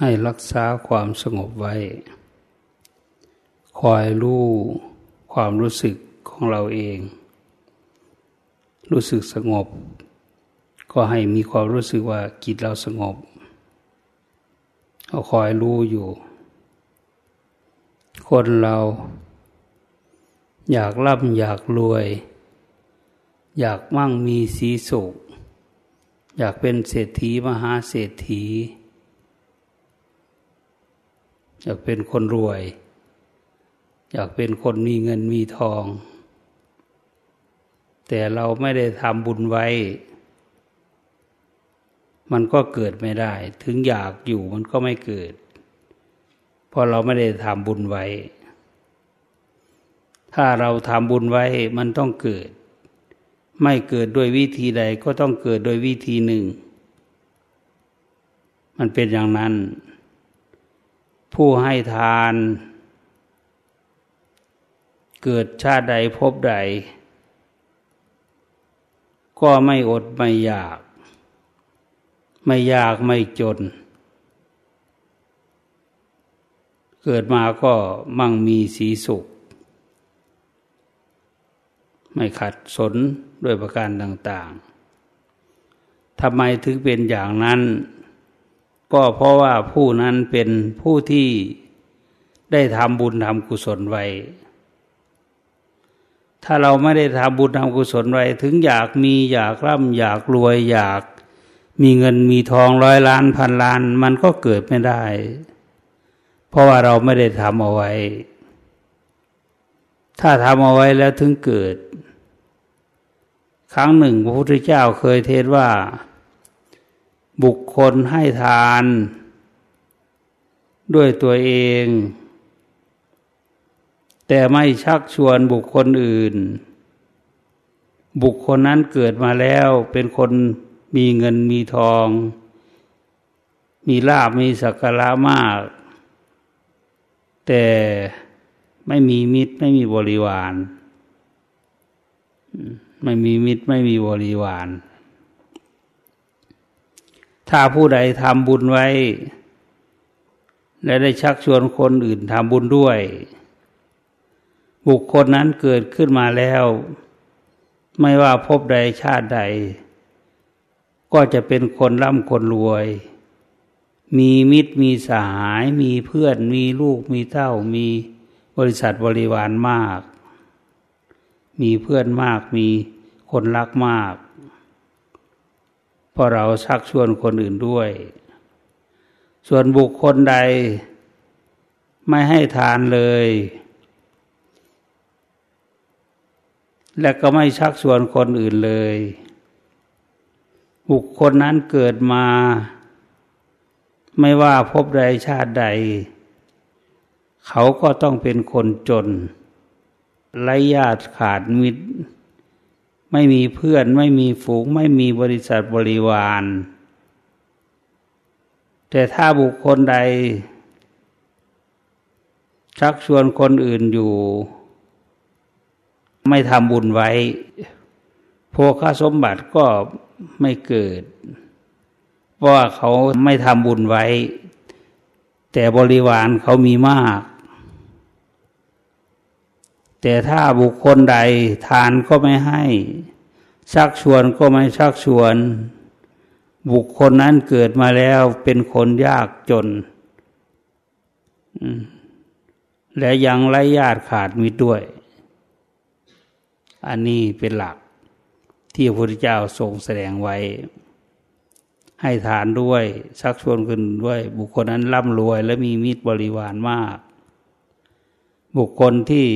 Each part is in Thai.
ให้รักษาความสงบไว้ คอยรู้ความรู้สึกของเราเอง รู้สึกสงบ ก็ให้มีความรู้สึกว่าจิตเราสงบก็คอยรู้อยู่ คนเราอยากร่ำอยากรวย อยากมั่งมีสีสุข อยากเป็นเศรษฐีมหาเศรษฐี อยากเป็นคนรวย อยากเป็นคนมีเงินมีทอง แต่เราไม่ได้ทำบุญไว้ มันก็เกิดไม่ได้ ถึงอยากอยู่มันก็ไม่เกิด เพราะเราไม่ได้ทำบุญไว้ ถ้าเราทำบุญไว้มันต้องเกิด ไม่เกิดโดยวิธีใดก็ต้องเกิดโดยวิธีหนึ่ง มันเป็นอย่างนั้น ผู้ให้ทาน เกิดชาติใดพบใด ก็ไม่อดไม่อยาก ไม่ยากไม่จน เกิดมาก็มั่งมีสีสุข ไม่ขัดสนด้วยประการต่าง ๆทำไมถึงเป็นอย่างนั้น ก็เพราะว่าผู้นั้นเป็นผู้ที่ได้ทำบุญทำกุศลไว้ ถ้าเราไม่ได้ทำบุญทำกุศลไว้ ถึงอยากมีอยากร่ำอยากรวยอยาก มีเงินมีทองร้อยล้านพันล้าน มันก็เกิดไม่ได้ เพราะว่าเราไม่ได้ทำเอาไว้ ถ้าทำเอาไว้แล้วถึงเกิด ครั้งหนึ่งพระพุทธเจ้าเคยเทศว่า บุคคลให้ทาน ด้วยตัวเอง แต่ไม่ชักชวนบุคคลอื่น บุคคลนั้นเกิดมาแล้วเป็นคนมีเงินมีทอง มีลาบมีสักการะมาก แต่ไม่มีมิตรไม่มีบริวาร ไม่มีมิตรไม่มีบริวาร ถ้าผู้ใดทำบุญไว้ และได้ชักชวนคนอื่นทำบุญด้วย บุคคลนั้นเกิดขึ้นมาแล้ว ไม่ว่าพบใดชาติใด ก็จะเป็นคนร่ำคนรวย มีมิตรมีสหาย มีเพื่อนมีลูกมีเต้ามีบริษัทบริวารมาก มีเพื่อนมากมีคนรักมาก พราะเราชักชวนคนอื่นด้วย ส่วนบุคคลใดไม่ให้ทานเลย และก็ไม่ชักชวนคนอื่นเลย บุคคลนั้นเกิดมา ไม่ว่าพบใดชาติใด เขาก็ต้องเป็นคนจนไร้ญาติขาดมิตร ไม่มีเพื่อน ไม่มีฝูง ไม่มีบริษัทบริวาร แต่ถ้าบุคคลใด ชักชวนคนอื่นอยู่ ไม่ทำบุญไว้ โภคสมบัติก็ไม่เกิด เพราะว่าเขาไม่ทำบุญไว้ แต่บริวารเขามีมาก แต่ถ้าบุคคลใดทานก็ไม่ให้ ชักชวนก็ไม่ชักชวน บุคคลนั้นเกิดมาแล้วเป็นคนยากจน และยังไร้ญาติขาดมิตรด้วย อันนี้เป็นหลักที่พระพุทธเจ้าทรงแสดงไว้ ให้ทานด้วย ชักชวนกันด้วย บุคคลนั้นร่ำรวยและมีมิตรบริวารมาก บุคคลที่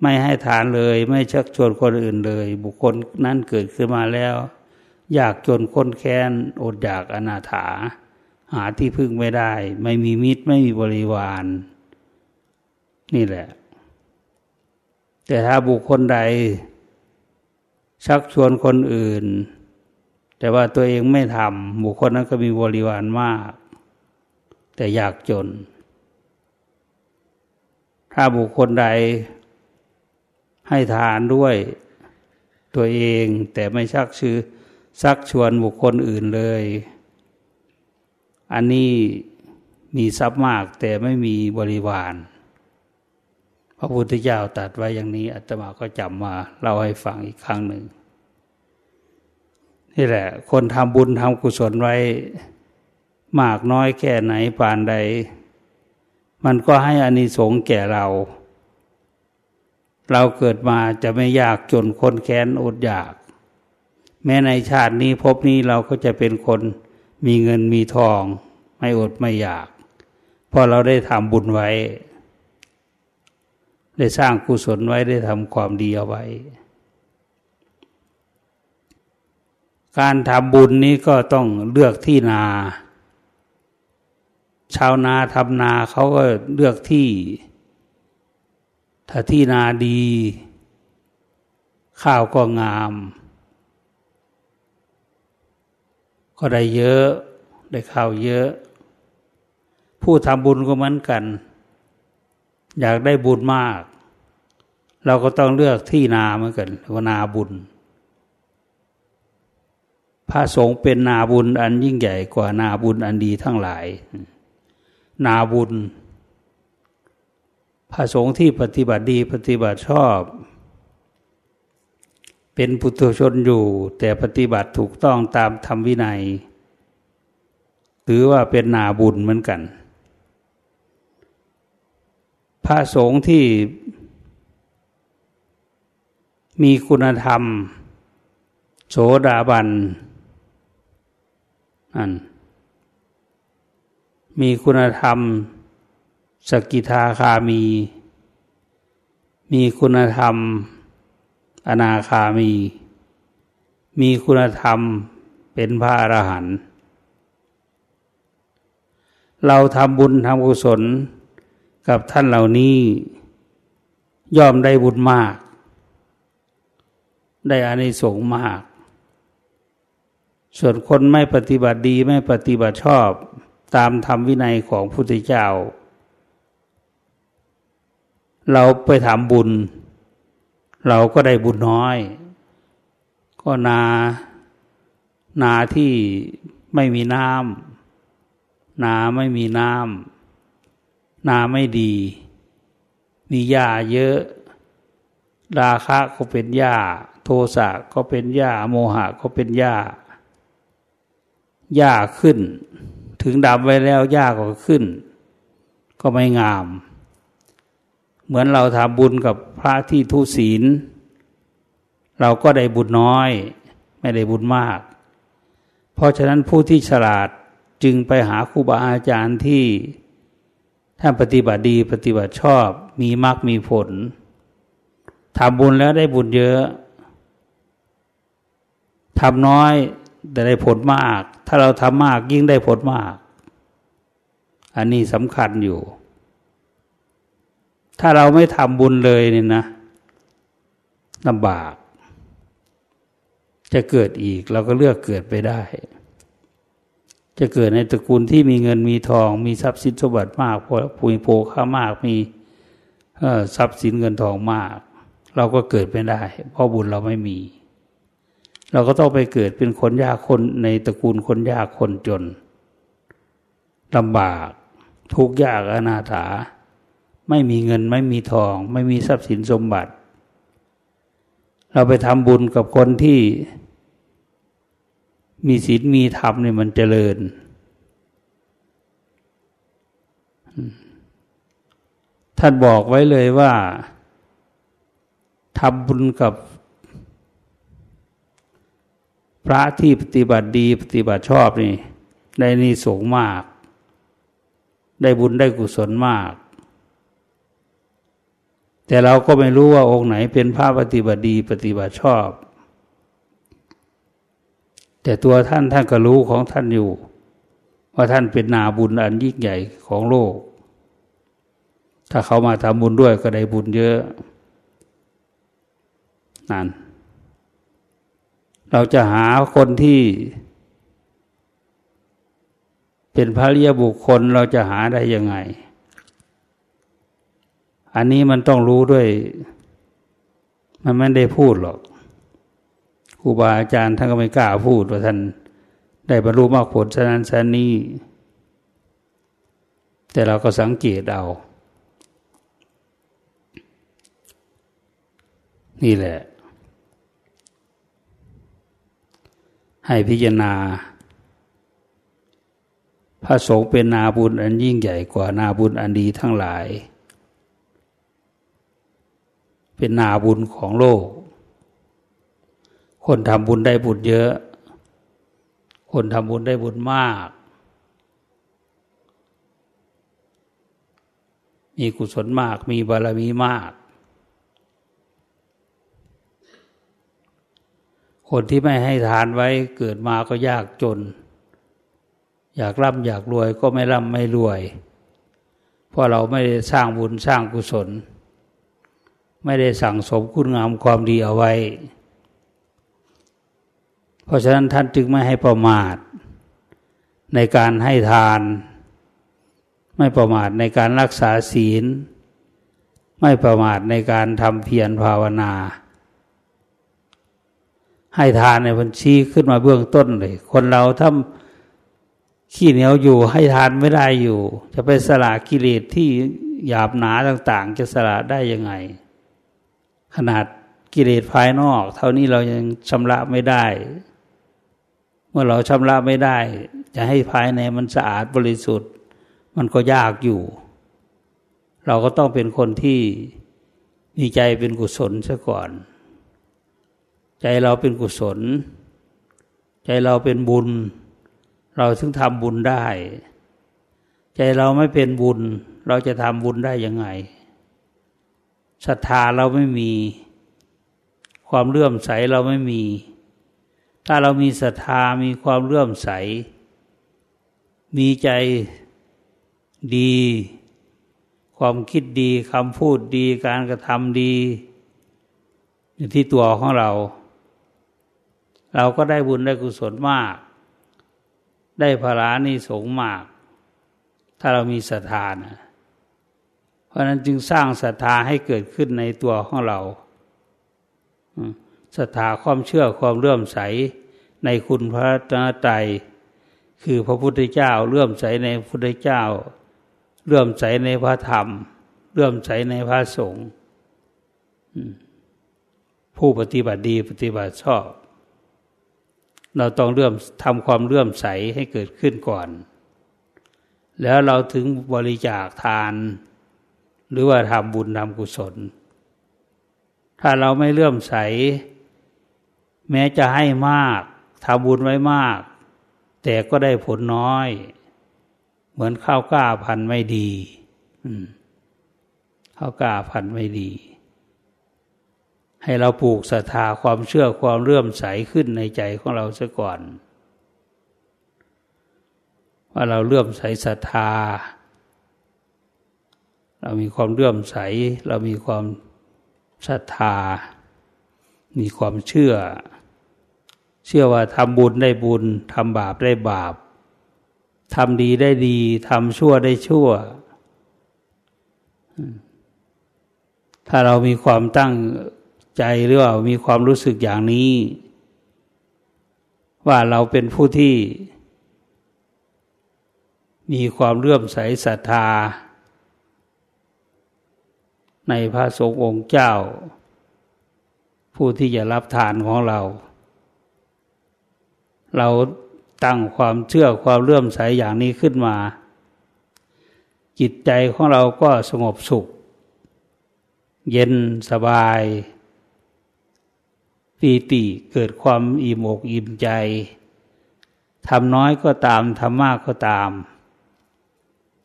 ไม่ให้ทานเลย ไม่ชักชวนคนอื่นเลย บุคคลนั้นเกิดขึ้นมาแล้ว อยากจนคนแค้นอดอยากอนาถา หาที่พึ่งไม่ได้ ไม่มีมิตรไม่มีบริวาร นี่แหละ แต่ถ้าบุคคลใด ชักชวนคนอื่น แต่ว่าตัวเองไม่ทำบุคคลนั้นก็มีบริวารมาก แต่อยากจน ถ้าบุคคลใด ให้ทานด้วยตัวเอง แต่ไม่ชักชื่อซักชวนบุคคลอื่นเลย อันนี้มีทรัพย์มากแต่ไม่มีบริวาร พระพุทธเจ้าตรัสไว้อย่างนี้อาตมาก็จำมาเล่าให้ฟังอีกครั้งหนึ่ง นี่แหละ คนทำบุญทำกุศลไว้ มากน้อยแค่ไหนปานใด มันก็ให้อานิสงส์แก่เรา เราเกิดมาจะไม่ยากจนคนแค้นอดอยาก แม้ในชาตินี้พบนี้เราก็จะเป็นคนมีเงินมีทอง ไม่อดไม่อยาก เพราะเราได้ทำบุญไว้ ได้สร้างกุศลไว้ได้ทำความดีเอาไว้ การทำบุญนี้ก็ต้องเลือกที่นา ชาวนาทำนาเขาก็เลือกที่ ถ้าที่นาดี ข้าวก็งาม ก็ได้เยอะ ได้ข้าวเยอะ ผู้ทำบุญก็เหมือนกัน อยากได้บุญมาก เราก็ต้องเลือกที่นาเหมือนกันว่านาบุญ พระสงฆ์เป็นนาบุญอันยิ่งใหญ่กว่านาบุญอันดีทั้งหลาย นาบุญ พระสงฆ์ที่ปฏิบัติดีปฏิบัติชอบ เป็นปุถุชนอยู่ แต่ปฏิบัติถูกต้องตามธรรมวินัยหรือว่าเป็นนาบุญเหมือนกัน พระสงฆ์ที่มีคุณธรรม โสดาบันอันมีคุณธรรม สกิทาคามี มีคุณธรรม อนาคามี มีคุณธรรมเป็นพระอรหันต์เราทำบุญทำกุศลกับท่านเหล่านี้ ย่อมได้บุญมาก ได้อานิสงส์มาก ส่วนคนไม่ปฏิบัติดีไม่ปฏิบัติชอบ ตามธรรมวินัยของพุทธเจ้า เราไปทำบุญ เราก็ได้บุญน้อย ก็นานาที่ไม่มีน้ำนาไม่มีน้ำนาไม่ดี มีหญ้าเยอะ ราคะก็เป็นหญ้า โทสะก็เป็นหญ้า โมหะก็เป็นหญ้าหญ้าขึ้น ถึงดำไว้แล้วหญ้าก็ขึ้น ก็ไม่งาม เหมือนเราทำบุญกับพระที่ทุศีล เราก็ได้บุญน้อย ไม่ได้บุญมาก เพราะฉะนั้นผู้ที่ฉลาดจึงไปหาครูบาอาจารย์ที่ท่านปฏิบัติดีปฏิบัติชอบมีมรรคมีผลทำบุญแล้วได้บุญเยอะทำน้อยแต่ได้ผลมาก ถ้าเราทำมากยิ่งได้ผลมาก อันนี้สำคัญอยู่ ถ้าเราไม่ทำบุญเลยเนี่ยนะลำบาก จะเกิดอีก เราก็เลือกเกิดไปได้ จะเกิดในตระกูลที่มีเงินมีทอง มีทรัพย์สินสมบัติมากพอปุยโพค่ามากมีทรัพย์สินเงินทองมาก เราก็เกิดไม่ได้ เพราะบุญเราไม่มี เราก็ต้องไปเกิดเป็นคนยากคนในตระกูลคนยากคนจนลำบากทุกยากอนาถา ไม่มีเงินไม่มีทอง ไม่มีทรัพย์สินสมบัติ เราไปทำบุญกับคนที่มีศีลมีธรรมเนี่ยมันเจริญ ท่านบอกไว้เลยว่าทำบุญกับพระที่ปฏิบัติดีปฏิบัติชอบนี่ ได้นิสงมาก ได้บุญได้กุศลมาก แต่เราก็ไม่รู้ว่าองค์ไหนเป็นพระปฏิบัติดีปฏิบัติชอบ แต่ตัวท่านท่านก็รู้ของท่านอยู่ ว่าท่านเป็นนาบุญอันยิ่งใหญ่ของโลก ถ้าเขามาทำบุญด้วยก็ได้บุญเยอะนั่นเราจะหาคนที่ เป็นพระริยบุคคลเราจะหาได้ยังไง อันนี้มันต้องรู้ด้วย มันไม่ได้พูดหรอกครูบาอาจารย์ท่านก็ไม่กล้าพูดว่าท่านได้บรรลุมรรคผลฉะนั้นฉะนี้ แต่เราก็สังเกตเอา นี่แหละ ให้พิจารณา พระสงฆ์เป็นนาบุญอันยิ่งใหญ่กว่านาบุญอันดีทั้งหลาย เป็นนาบุญของโลก คนทำบุญได้บุญเยอะ คนทำบุญได้บุญมาก มีกุศลมาก มีบารมีมาก คนที่ไม่ให้ทานไว้เกิดมาก็ยากจน อยากร่ำอยากรวยก็ไม่ร่ำไม่รวย เพราะเราไม่ได้สร้างบุญสร้างกุศล ไม่ได้สั่งสมคุณงามความดีเอาไว้ เพราะฉะนั้นท่านจึงไม่ให้ประมาท ในการให้ทาน ไม่ประมาทในการรักษาศีล ไม่ประมาทในการทำเพียรภาวนา ให้ทานในบัญชีขึ้นมาเบื้องต้นเลย คนเราถ้าขี้เหนียวอยู่ให้ทานไม่ได้อยู่ จะไปสละกิเลสที่หยาบหนาต่าง ๆ จะสละได้ยังไง ขนาดกิเลสภายนอก เท่านี้เรายังชำระไม่ได้ เมื่อเราชำระไม่ได้ จะให้ภายในมันสะอาดบริสุทธิ์ มันก็ยากอยู่ เราก็ต้องเป็นคนที่มีใจเป็นกุศลซะก่อน ใจเราเป็นกุศล ใจเราเป็นบุญ เราถึงทำบุญได้ ใจเราไม่เป็นบุญ เราจะทำบุญได้ยังไง ศรัทธาเราไม่มี ความเลื่อมใสเราไม่มี ถ้าเรามีศรัทธามีความเลื่อมใส มีใจดี ความคิดดีคำพูดดีการกระทำดีอยู่ที่ตัวของเรา เราก็ได้บุญได้กุศลมาก ได้ภารานิสงมาก ถ้าเรามีศรัทธานะ ราะนั้นจึงสร้างศรัทธาให้เกิดขึ้นในตัวของเราศรัทธาความเชื่อความเลื่อมใสในคุณพระตนตรัยคือพระพุทธเจ้าเลื่อมใสในพระพุทธเจ้า เลื่อมใสในพระธรรม เลื่อมใสในพระสงฆ์ผู้ปฏิบัติดีปฏิบัติชอบ เราต้องเลื่อมทำความเลื่อมใสให้เกิดขึ้นก่อน แล้วเราถึงบริจาคทาน หรือว่าทำบุญทำกุศล ถ้าเราไม่เลื่อมใส แม้จะให้มากทำบุญไว้มาก แต่ก็ได้ผลน้อย เหมือนข้าวกล้าพันไม่ดีข้าวกล้าพันไม่ดี ให้เราปลูกศรัทธาความเชื่อความเลื่อมใสขึ้นในใจของเราซะก่อน ว่าเราเลื่อมใสศรัทธา เรามีความเลื่อมใส เรามีความศรัทธา มีความเชื่อ เชื่อว่าทำบุญได้บุญทำบาปได้บาปทำดีได้ดีทำชั่วได้ชั่ว ถ้าเรามีความตั้งใจหรือว่ามีความรู้สึกอย่างนี้ ว่าเราเป็นผู้ที่ มีความเลื่อมใสศรัทธา ในพระสงฆ์องค์เจ้า ผู้ที่จะรับทานของเรา เราตั้งความเชื่อความเลื่อมใสอย่างนี้ขึ้นมา จิตใจของเราก็สงบสุข เย็นสบายปีติเกิดความอิ่มอกอิ่มใจทำน้อยก็ตามทำมากก็ตาม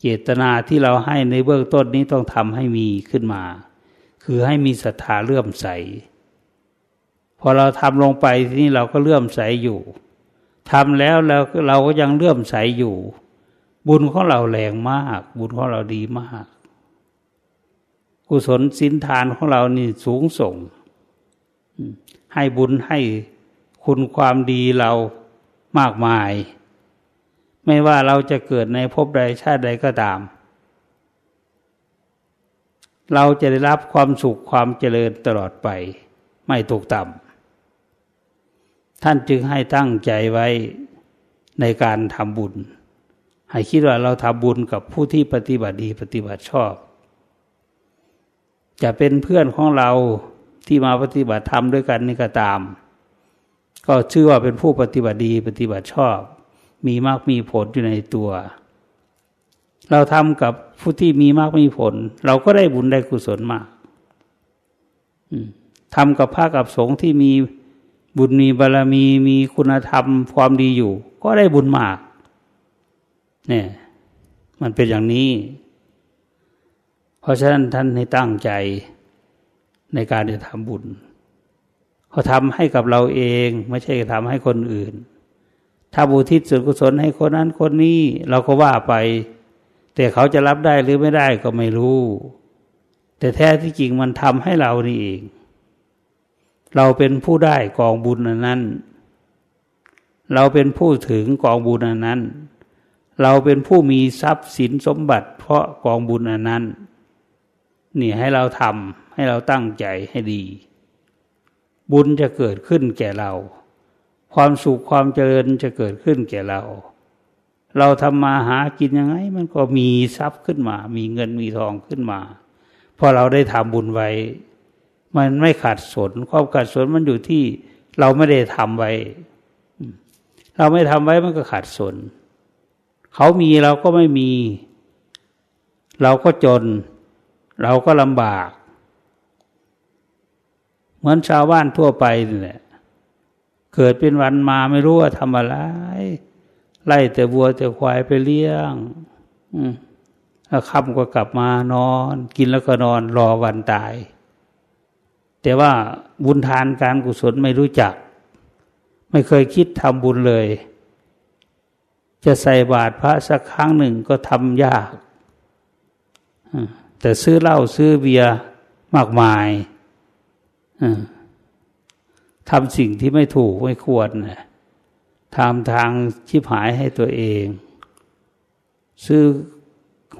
เจตนาที่เราให้ในเบื้องต้นนี้ต้องทำให้มีขึ้นมา คือให้มีศรัทธาเลื่อมใส พอเราทำลงไปที่นี่เราก็เลื่อมใสอยู่ทำแล้วแล้วเราก็ยังเลื่อมใสอยู่ บุญของเราแรงมาก บุญของเราดีมาก กุศลสินทานของเรานี่สูงส่ง ให้บุญให้คุณความดีเรามากมาย ไม่ว่าเราจะเกิดในภพใดชาติใดก็ตาม เราจะได้รับความสุขความเจริญตลอดไป ไม่ตกต่ำท่านจึงให้ตั้งใจไว้ในการทำบุญ ให้คิดว่าเราทำบุญกับผู้ที่ปฏิบัติดีปฏิบัติชอบ จะเป็นเพื่อนของเราที่มาปฏิบัติธรรมด้วยกันนี่ก็ตาม ก็ชื่อว่าเป็นผู้ปฏิบัติดีปฏิบัติชอบ มีมากมีผลอยู่ในตัว เราทำกับผู้ที่มีมากมีผล เราก็ได้บุญได้กุศลมากทำกับพระกับสงฆ์ที่มีบุญมีบารรมีมีคุณธรรมความดีอยู่ ก็ได้บุญมากเนี่ยมันเป็นอย่างนี้ เพราะฉะนั้นท่านให้ตั้งใจในการจะทำบุญเขาทำให้กับเราเอง ไม่ใช่ทำให้คนอื่น ถ้าบุทิศส่วนกุศลให้คนนั้นคนนี้ เราก็ว่าไป แต่เขาจะรับได้หรือไม่ได้ก็ไม่รู้ แต่แท้ที่จริงมันทำให้เรานี่เอง เราเป็นผู้ได้กองบุญอันนั้น เราเป็นผู้ถึงกองบุญอันนั้น เราเป็นผู้มีทรัพย์สินสมบัติ เพราะกองบุญอันนั้นนี่ให้เราทำให้เราตั้งใจให้ดี บุญจะเกิดขึ้นแก่เรา ความสุขความเจริญจะเกิดขึ้นแก่เรา เราทำมาหากินยังไง มันก็มีทรัพย์ขึ้นมา มีเงินมีทองขึ้นมาเพราะเราได้ทำบุญไว้ มันไม่ขาดสนความขาดสนมันอยู่ที่เราไม่ได้ทำไว้ เราไม่ทำไว้มันก็ขาดสน เขามีเราก็ไม่มี เราก็จน เราก็ลำบาก เหมือนชาวบ้านทั่วไปนี่แหละ เกิดเป็นวันมาไม่รู้ว่าทำอะไร ไล่แต่วัวแต่ควายไปเลี้ยง อืมแล้วค่ำก็กลับมานอน กินแล้วก็นอนรอวันตาย แต่ว่าบุญทานการกุศลไม่รู้จัก ไม่เคยคิดทำบุญเลย จะใส่บาตรพระสักครั้งหนึ่งก็ทำยากแต่ซื้อเหล้าซื้อเบียร์มากมาย ทำสิ่งที่ไม่ถูกไม่ควรทำทางชิบหายให้ตัวเอง ซื้อ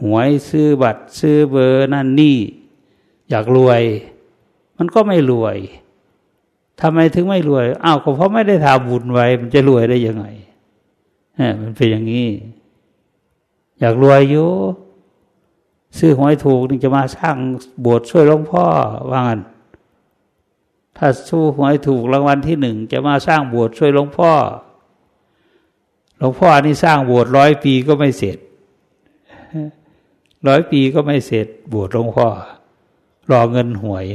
หวยซื้อบัตร ซื้อเบอร์นั่นนี่ อยากรวย มันก็ไม่รวยทำไมถึงไม่รวยอ้าวก็เพราะไม่ได้ทำบุญไว้ มันจะรวยได้ยังไงมันเป็นอย่างนี้ อยากรวยอยู่ซื้อหวยถูกนี่จะมาสร้างโบสถ์ช่วยหลวงพ่อว่างั้น ถ้าสู้หวยถูกรางวัลที่หนึ่งจะมาสร้างโบสถ์ช่วยหลวงพ่อหลวงพ่อนี่สร้างโบสถ์ร้อยปีก็ไม่เสร็จร้อยปีก็ไม่เสร็จโบสถ์หลวงพ่อ รอเงินหวย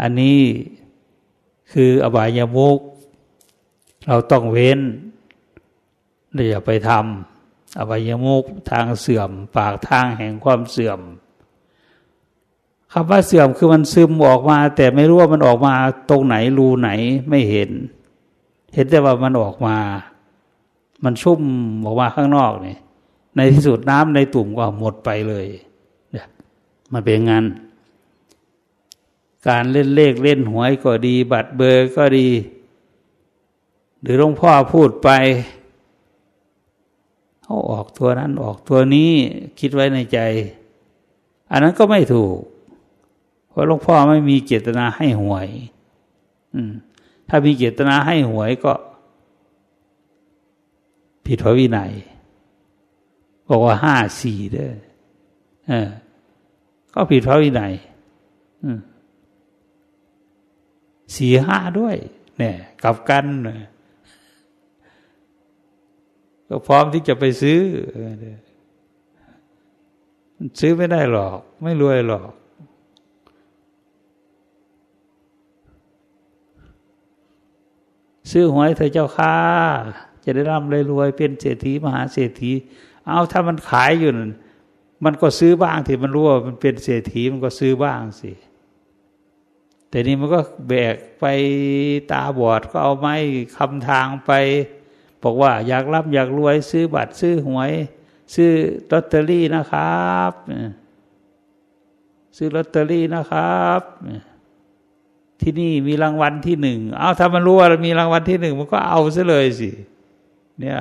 อันนี้คืออบายามุกเราต้องเว้นอย่าไปทำอบายามุกทางเสื่อม ปากทางแห่งความเสื่อม คำว่าเสื่อมคือมันซึมออกมา แต่ไม่รู้ว่ามันออกมาตรงไหนรูไหนไม่เห็น เห็นแต่ว่ามันออกมา มันชุ่มออกมาข้างนอกนี่ในที่สุดน้ำในตุ่มก็หมดไปเลยเนี่ยมันเป็นงั้นการเล่นเลขเล่นหวยก็ดี บัตรเบอร์ก็ดี หรือหลวงพ่อพูดไปเขาออกตัวนั้นออกตัวนี้คิดไว้ในใจ อันนั้นก็ไม่ถูก เพราะหลวงพ่อไม่มีเจตนาให้หวย อืม ถ้ามีเจตนาให้หวยก็ ผิดพระวินัยบอกว่าห้าสี่เด้อเออ ก็ผิดพระวินัยอืสี่ห้าด้วย เนี่ยกับกันก็พร้อมที่จะไปซื้อ ซื้อไม่ได้หรอก ไม่รวยหรอก ซื้อหวยเธอเจ้าค่าจะได้ร่ำเลยรวยเป็นเศรษฐีมหาเศรษฐี เอาถ้ามันขายอยู่นั่นมันก็ซื้อบ้างที่มันรู้ว่ามันเป็นเศรษฐีมันก็ซื้อบ้างสิแต่นี่มันก็แบกไปตาบอดก็เอาไม้คำทางไป บอกว่าอยากรับอยากรวยซื้อบัตรซื้อหวย ซื้อลอตเตอรี่นะครับ ซื้อลอตเตอรี่นะครับ ที่นี่มีรางวัลที่หนึ่งเอาถ้ามันรู้ว่ามีรางวัลที่หนึ่งมันก็เอาซะเลยสิ เนี่ย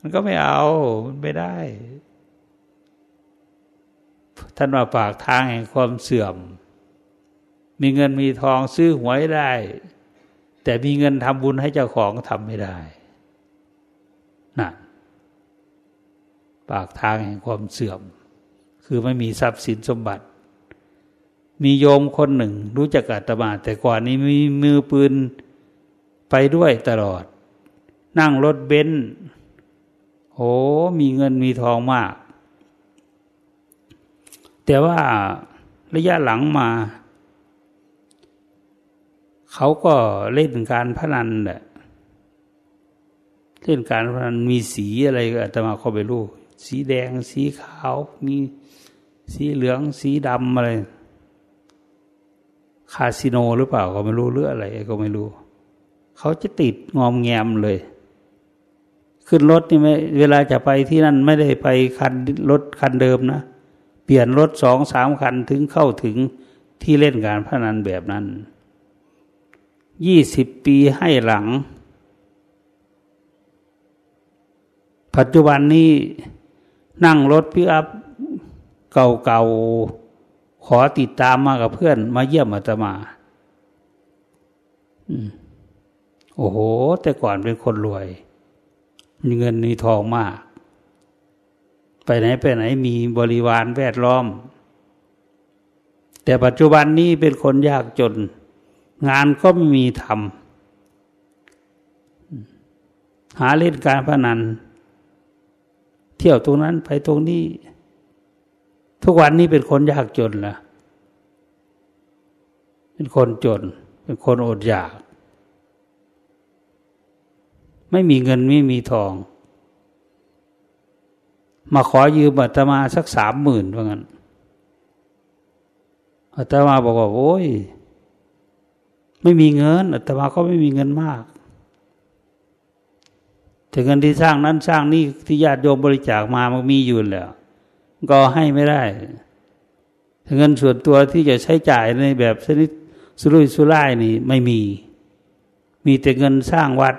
มันก็ไม่เอา มันไม่ได้ ท่านว่าปากทางแห่งความเสื่อม มีเงินมีทองซื้อหวยได้ แต่มีเงินทำบุญให้เจ้าของทำไม่ได้น่ะปากทางแห่งความเสื่อม คือไม่มีทรัพย์สินสมบัติ มีโยมคนหนึ่ง รู้จักอาตมา แต่ก่อนนี้มีมือปืนไปด้วยตลอด นั่งรถเบนซ์โอ้มีเงินมีทองมาก แต่ว่าระยะหลังมา เขาก็เล่นการพนันแหละเล่นการพนันมีสีอะไรอาตมาเขาไปรู้ สีแดง สีขาว มีสีเหลือง สีดำอะไร คาสิโนหรือเปล่าก็ไม่รู้เรื่องอะไรก็ไม่รู้ เขาจะติดงอมแงมเลย ขึ้นรถนี่ไม่เวลาจะไปที่นั่นไม่ได้ไปคันรถคันเดิมนะ เปลี่ยนรถสองสามคันถึงเข้าถึงที่เล่นการพนันแบบนั้นยี่สิบปีให้หลัง ปัจจุบันนี้นั่งรถพิอัพเก่าๆ ขอติดตามมากับเพื่อน มาเยี่ยมอาตมาโอ้โห แต่ก่อนเป็นคนรวย มีเงินมีทองมาก ไปไหนไปไหนมีบริวารแวดล้อม แต่ปัจจุบันนี้เป็นคนยากจน งานก็ไม่มีทำหาเล่นการพนัน เที่ยวตรงนั้นไปตรงนี้ ทุกวันนี้เป็นคนยากจนละเป็นคนจน เป็นคนอดอยาก ไม่มีเงินไม่มีทอง มาขอยืมอาตมาสักสามหมื่นว่างั้นอาตมาบอกว่าโอ้ยไม่มีเงินอาตมาก็ไม่มีเงินมากแต่เงินที่สร้างนั้นสร้างนี่ที่ญาติโยมบริจาคมามันมีอยู่แล้ว ก็ให้ไม่ได้เงินส่วนตัวที่จะใช้จ่ายในแบบชนิดสุรุ่ยสุร่ายนี่ไม่มี มีแต่เงินสร้างวัด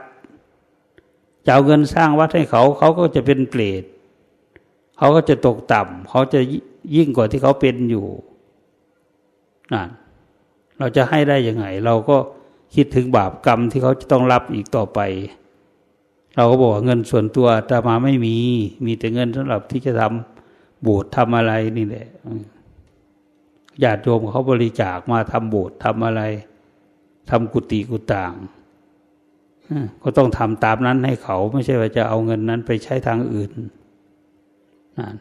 จะเอาเงินสร้างวัดให้เขา เขาก็จะเป็นเปรตเขาก็จะตกต่ำเขาจะยิ่งกว่าที่เขาเป็นอยู่นั่นเราจะให้ได้ยังไง เราก็คิดถึงบาปกรรมที่เขาจะต้องรับอีกต่อไป เราก็บอกเงินส่วนตัวตามาไม่มี มีแต่เงินสำหรับที่จะทำ โบสถ์ทำอะไรนี่แหละญาติโยมเขาบริจาคมาทำโบสถ์ทำอะไรทำกุฏิกุต่างก็ต้องทำตามนั้นให้เขาไม่ใช่ว่าจะเอาเงินนั้นไปใช้ทางอื่นนั่น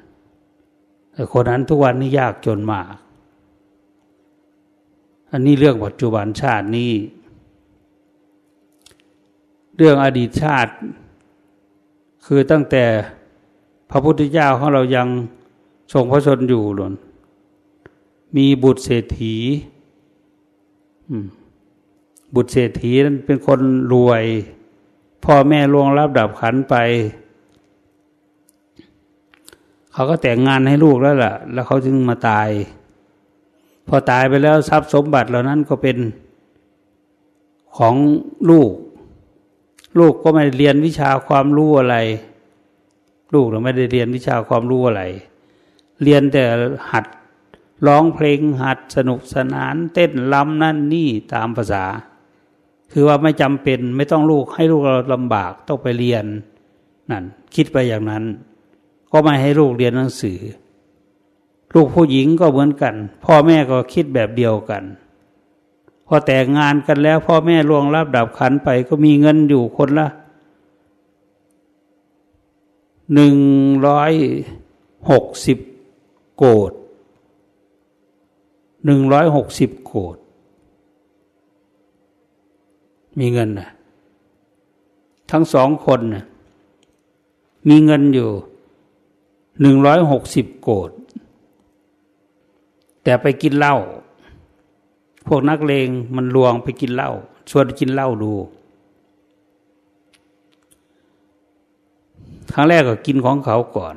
แต่คนนั้นทุกวันนี้ยากจนมาก อันนี้เรื่องปัจจุบันชาตินี้ เรื่องอดีตชาติ คือตั้งแต่พระพุทธเจ้าของเรายัง ทรงพระชนอยู่หลนมีบุตรเศรษฐีบุตรเศรษฐีนั้นเป็นคนรวย พ่อแม่ล่วงรับดับขันไป เขาก็แต่งงานให้ลูกแล้วล่ะ แล้วเขาจึงมาตาย พอตายไปแล้วทรัพย์สมบัติเหล่านั้นก็เป็นของลูก ลูกก็ไม่เรียนวิชาความรู้อะไร ลูกเราไม่ได้เรียนวิชาความรู้อะไร เรียนแต่หัดร้องเพลงหัดสนุกสนาน เต้นลำนั่นนี่ตามภาษา คือว่าไม่จำเป็นไม่ต้องลูกให้ลูกเราลำบากต้องไปเรียนนั่นคิดไปอย่างนั้น ก็ไม่ให้ลูกเรียนหนังสือ ลูกผู้หญิงก็เหมือนกัน พ่อแม่ก็คิดแบบเดียวกัน พอแต่งงานกันแล้วพ่อแม่ล่วงรับดับขันไปก็มีเงินอยู่คนละหนึ่งร้อยหกสิบ โกดหนึ่งร้อยหกสิบโกดมีเงินนะทั้งสองคนนะมีเงินอยู่หนึ่งร้อยหกสิบโกดแต่ไปกินเหล้าพวกนักเลงมันลวงไปกินเหล้าชวนกินเหล้าดู ครั้งแรกก็กินของเขาก่อน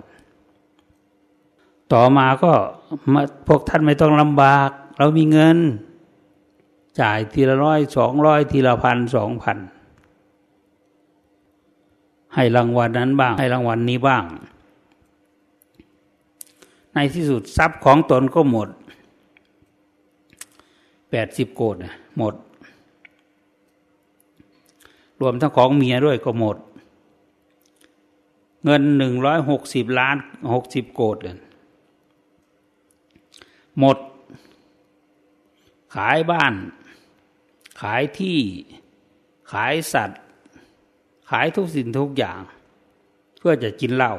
ต่อมาก็มาพวกท่านไม่ต้องลำบาก เรามีเงิน จ่ายทีละร้อยสองร้อยทีละพันสองพันให้รางวัลนั้นบ้าง ให้รางวัลนนี้บ้าง ในที่สุดทรัพย์ของตนก็หมดแปดสิบโกดหมด รวมทั้งของเมียด้วยก็หมด เงินหนึ่งร้อยหกสิบล้านหกสิบโกด หมด ขายบ้าน ขายที่ ขายสัตว์ ขายทุกสิ่งทุกอย่าง เพื่อจะกินเหล้า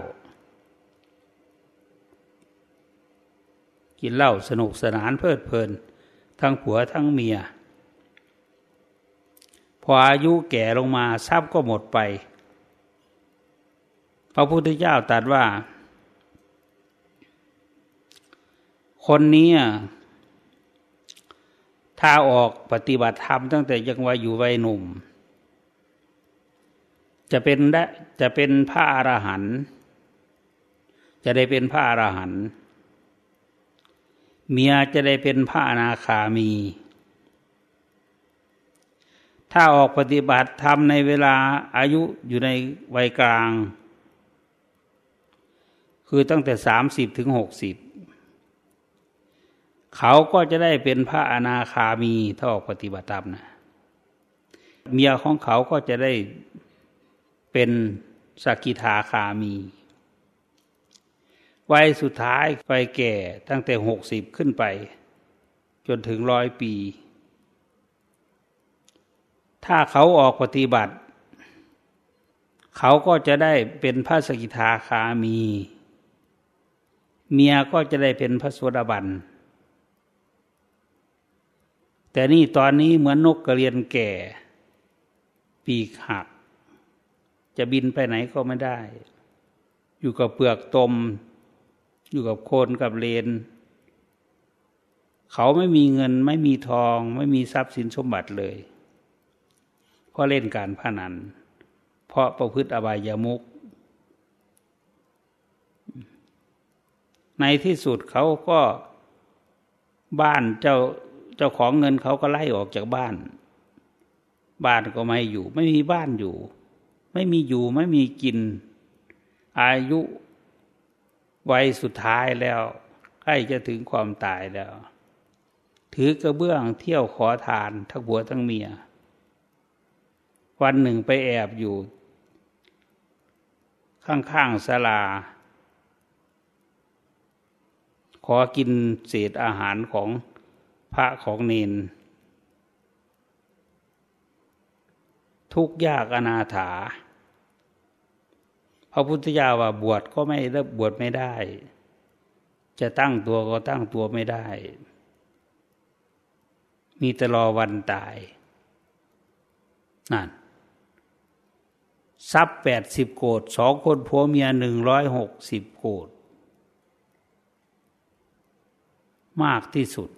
กินเหล้าสนุกสนานเพลิดเพลิน ทั้งผัวทั้งเมีย พออายุแก่ลงมาทรัพย์ก็หมดไป พระพุทธเจ้าตรัสว่า คนนี้ถ้าออกปฏิบัติธรรมตั้งแต่ยังวัยอยู่วัยหนุ่ม จะเป็นได้จะเป็นพระอรหันต์จะได้เป็นพระอรหันต์เมียจะได้เป็นพระอนาคามี ถ้าออกปฏิบัติธรรมในเวลาอายุอยู่ในวัยกลาง คือตั้งแต่สามสิบถึงหกสิบ เขาก็จะได้เป็นพระอนาคามีถ้าออกปฏิบัติธรรมนะเมียของเขาก็จะได้เป็นสกิทาคามี วัยสุดท้ายไปแก่ตั้งแต่หกสิบขึ้นไป จนถึงร้อยปี ถ้าเขาออกปฏิบัติ เขาก็จะได้เป็นพระสกิทาคามี เมียก็จะได้เป็นพระสวดาบัน แต่นี่ตอนนี้เหมือนนกกระเรียนแก่ ปีกหัก จะบินไปไหนก็ไม่ได้ อยู่กับเปลือกตม อยู่กับโคนกับเลน เขาไม่มีเงินไม่มีทอง ไม่มีทรัพย์สินสมบัติเลยเพราะเล่นการพนัน เพราะประพฤติอบายามุกในที่สุดเขาก็บ้านเจ้า เจ้าของเงินเขาก็ไล่ออกจากบ้าน บ้านก็ไม่อยู่ ไม่มีบ้านอยู่ ไม่มีอยู่ไม่มีกิน อายุวัยสุดท้ายแล้วใกล้จะถึงความตายแล้ว ถือกระเบื้องเที่ยวขอทานทั้งผัวทั้งเมีย วันหนึ่งไปแอบอยู่ ข้างๆศาลาขอกินเศษอาหารของ ระของเนน ทุกยากอนาถา พระพุทธเจ้าว่าบวชก็ไม่ได้บวชไม่ได้ จะตั้งตัวก็ตั้งตัวไม่ได้ มีแต่รอวันตายนั่นทรัพย์แปดสิบโกดสองคนผัวเมียหนึ่งร้อยหกสิบโกดมากที่สุด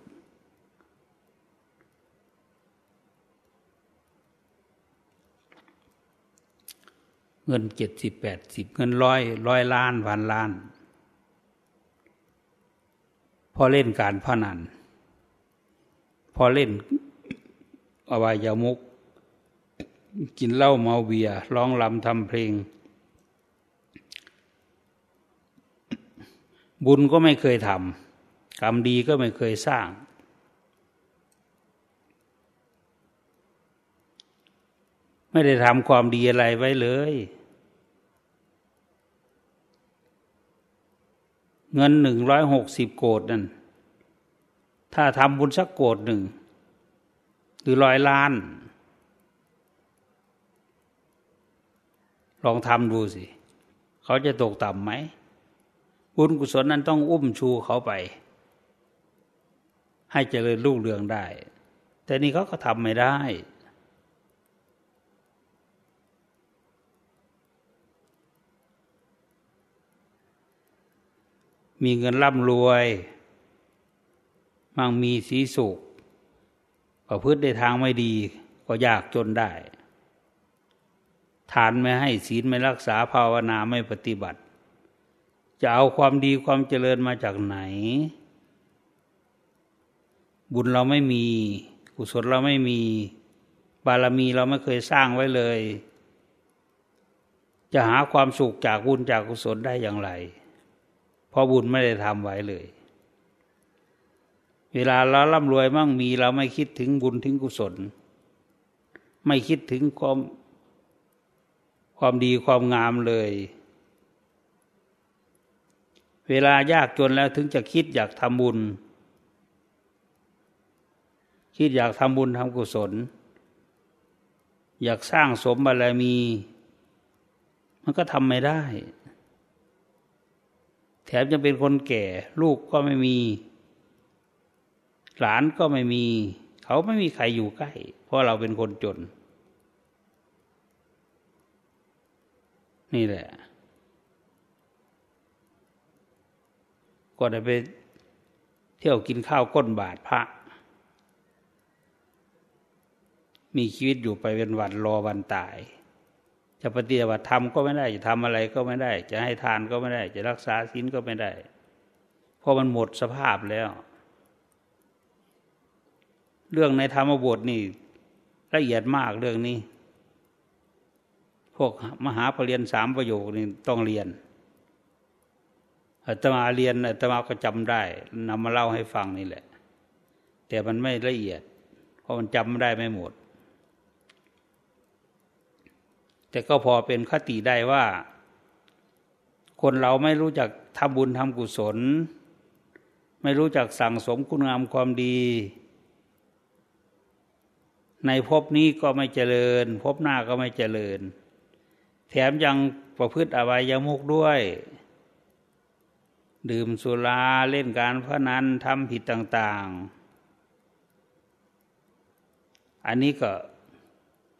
เงินเจ็ดสิบแปดสิบเงินร้อยร้อยล้านพันล้าน พอเล่นการพนัน พอเล่นอวัยมุก กินเหล้าเมาเบียร้องลำทำเพลง บุญก็ไม่เคยทำกรรมดีก็ไม่เคยสร้างไม่ได้ทำความดีอะไรไว้เลย เงินหนึ่งร้อยหกสิบโกดนั่น ถ้าทำบุญสักโกดหนึ่ง หรือร้อยล้าน ลองทำดูสิ เขาจะตกต่ำไหม บุญกุศลนั้นต้องอุ้มชูเขาไป ให้เจริญลูกเรืองได้ แต่นี่เขาก็ทำไม่ได้ มีเงินร่ำรวย มั่งมีสีสุขประพฤติในทางไม่ดีก็ยากจนได้ ทานไม่ให้ศีลไม่รักษาภาวนาไม่ปฏิบัติ จะเอาความดีความเจริญมาจากไหน บุญเราไม่มี กุศลเราไม่มี บารมีเราไม่เคยสร้างไว้เลย จะหาความสุขจากบุญจากกุศลได้อย่างไร เพราะบุญไม่ได้ทำไว้เลย เวลาเราร่ำรวยมั่งมีเราไม่คิดถึงบุญถึงกุศล ไม่คิดถึงความความดีความงามเลย เวลายากจนแล้วถึงจะคิดอยากทำบุญ คิดอยากทำบุญทำกุศล อยากสร้างสมบารมี มันก็ทำไม่ได้ แถมยังเป็นคนแก่ ลูกก็ไม่มี หลานก็ไม่มี เขาไม่มีใครอยู่ใกล้ เพราะเราเป็นคนจน นี่แหละ ก็ได้ไปเที่ยวกินข้าวก้นบาทพระ มีชีวิตอยู่ไปเป็นวันรอวันตาย จะปฏิบัติธรรมก็ไม่ได้ จะทำอะไรก็ไม่ได้ จะให้ทานก็ไม่ได้ จะรักษาศีลก็ไม่ได้ เพราะมันหมดสภาพแล้ว เรื่องในธรรมบทนี่ละเอียดมากเรื่องนี้ พวกมหาปรริญญาสามประโยคนี่ต้องเรียนอาตมาเรียนอาตมาก็จำได้นำมาเล่าให้ฟังนี่แหละ แต่มันไม่ละเอียด เพราะมันจำไม่ได้ไม่หมด แต่ก็พอเป็นคติได้ว่า คนเราไม่รู้จักทำบุญทำกุศล ไม่รู้จักสั่งสมคุณงามความดี ในภพนี้ก็ไม่เจริญภพหน้าก็ไม่เจริญ แถมยังประพฤติอวัยมุกด้วย ดื่มสุราเล่นการพนันทำผิดต่าง ๆ อันนี้ก็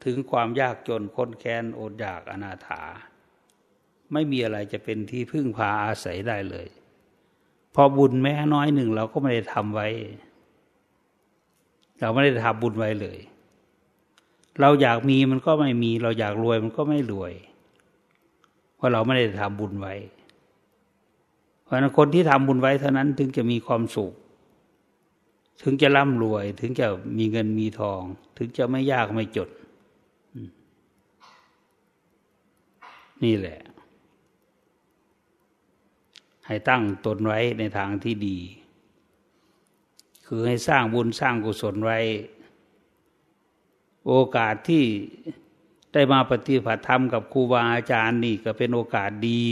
ถึงความยากจนค้นแค้นอดอยากอนาถา ไม่มีอะไรจะเป็นที่พึ่งพาอาศัยได้เลย พอบุญแม้น้อยหนึ่งเราก็ไม่ได้ทำไว้ เราไม่ได้ทำบุญไว้เลย เราอยากมีมันก็ไม่มี เราอยากรวยมันก็ไม่รวย เพราะเราไม่ได้ทำบุญไว้พราะนั้นคนที่ทำบุญไว้เท่านั้นถึงจะมีความสุขถึงจะร่ำรวยถึงจะมีเงินมีทอง ถึงจะไม่ยากไม่จด นี่แหละ ให้ตั้งตนไว้ในทางที่ดี คือให้สร้างบุญสร้างกุศลไว้ โอกาสที่ได้มาปฏิบัติธรรมกับครูบาอาจารย์นี่ก็เป็นโอกาสดี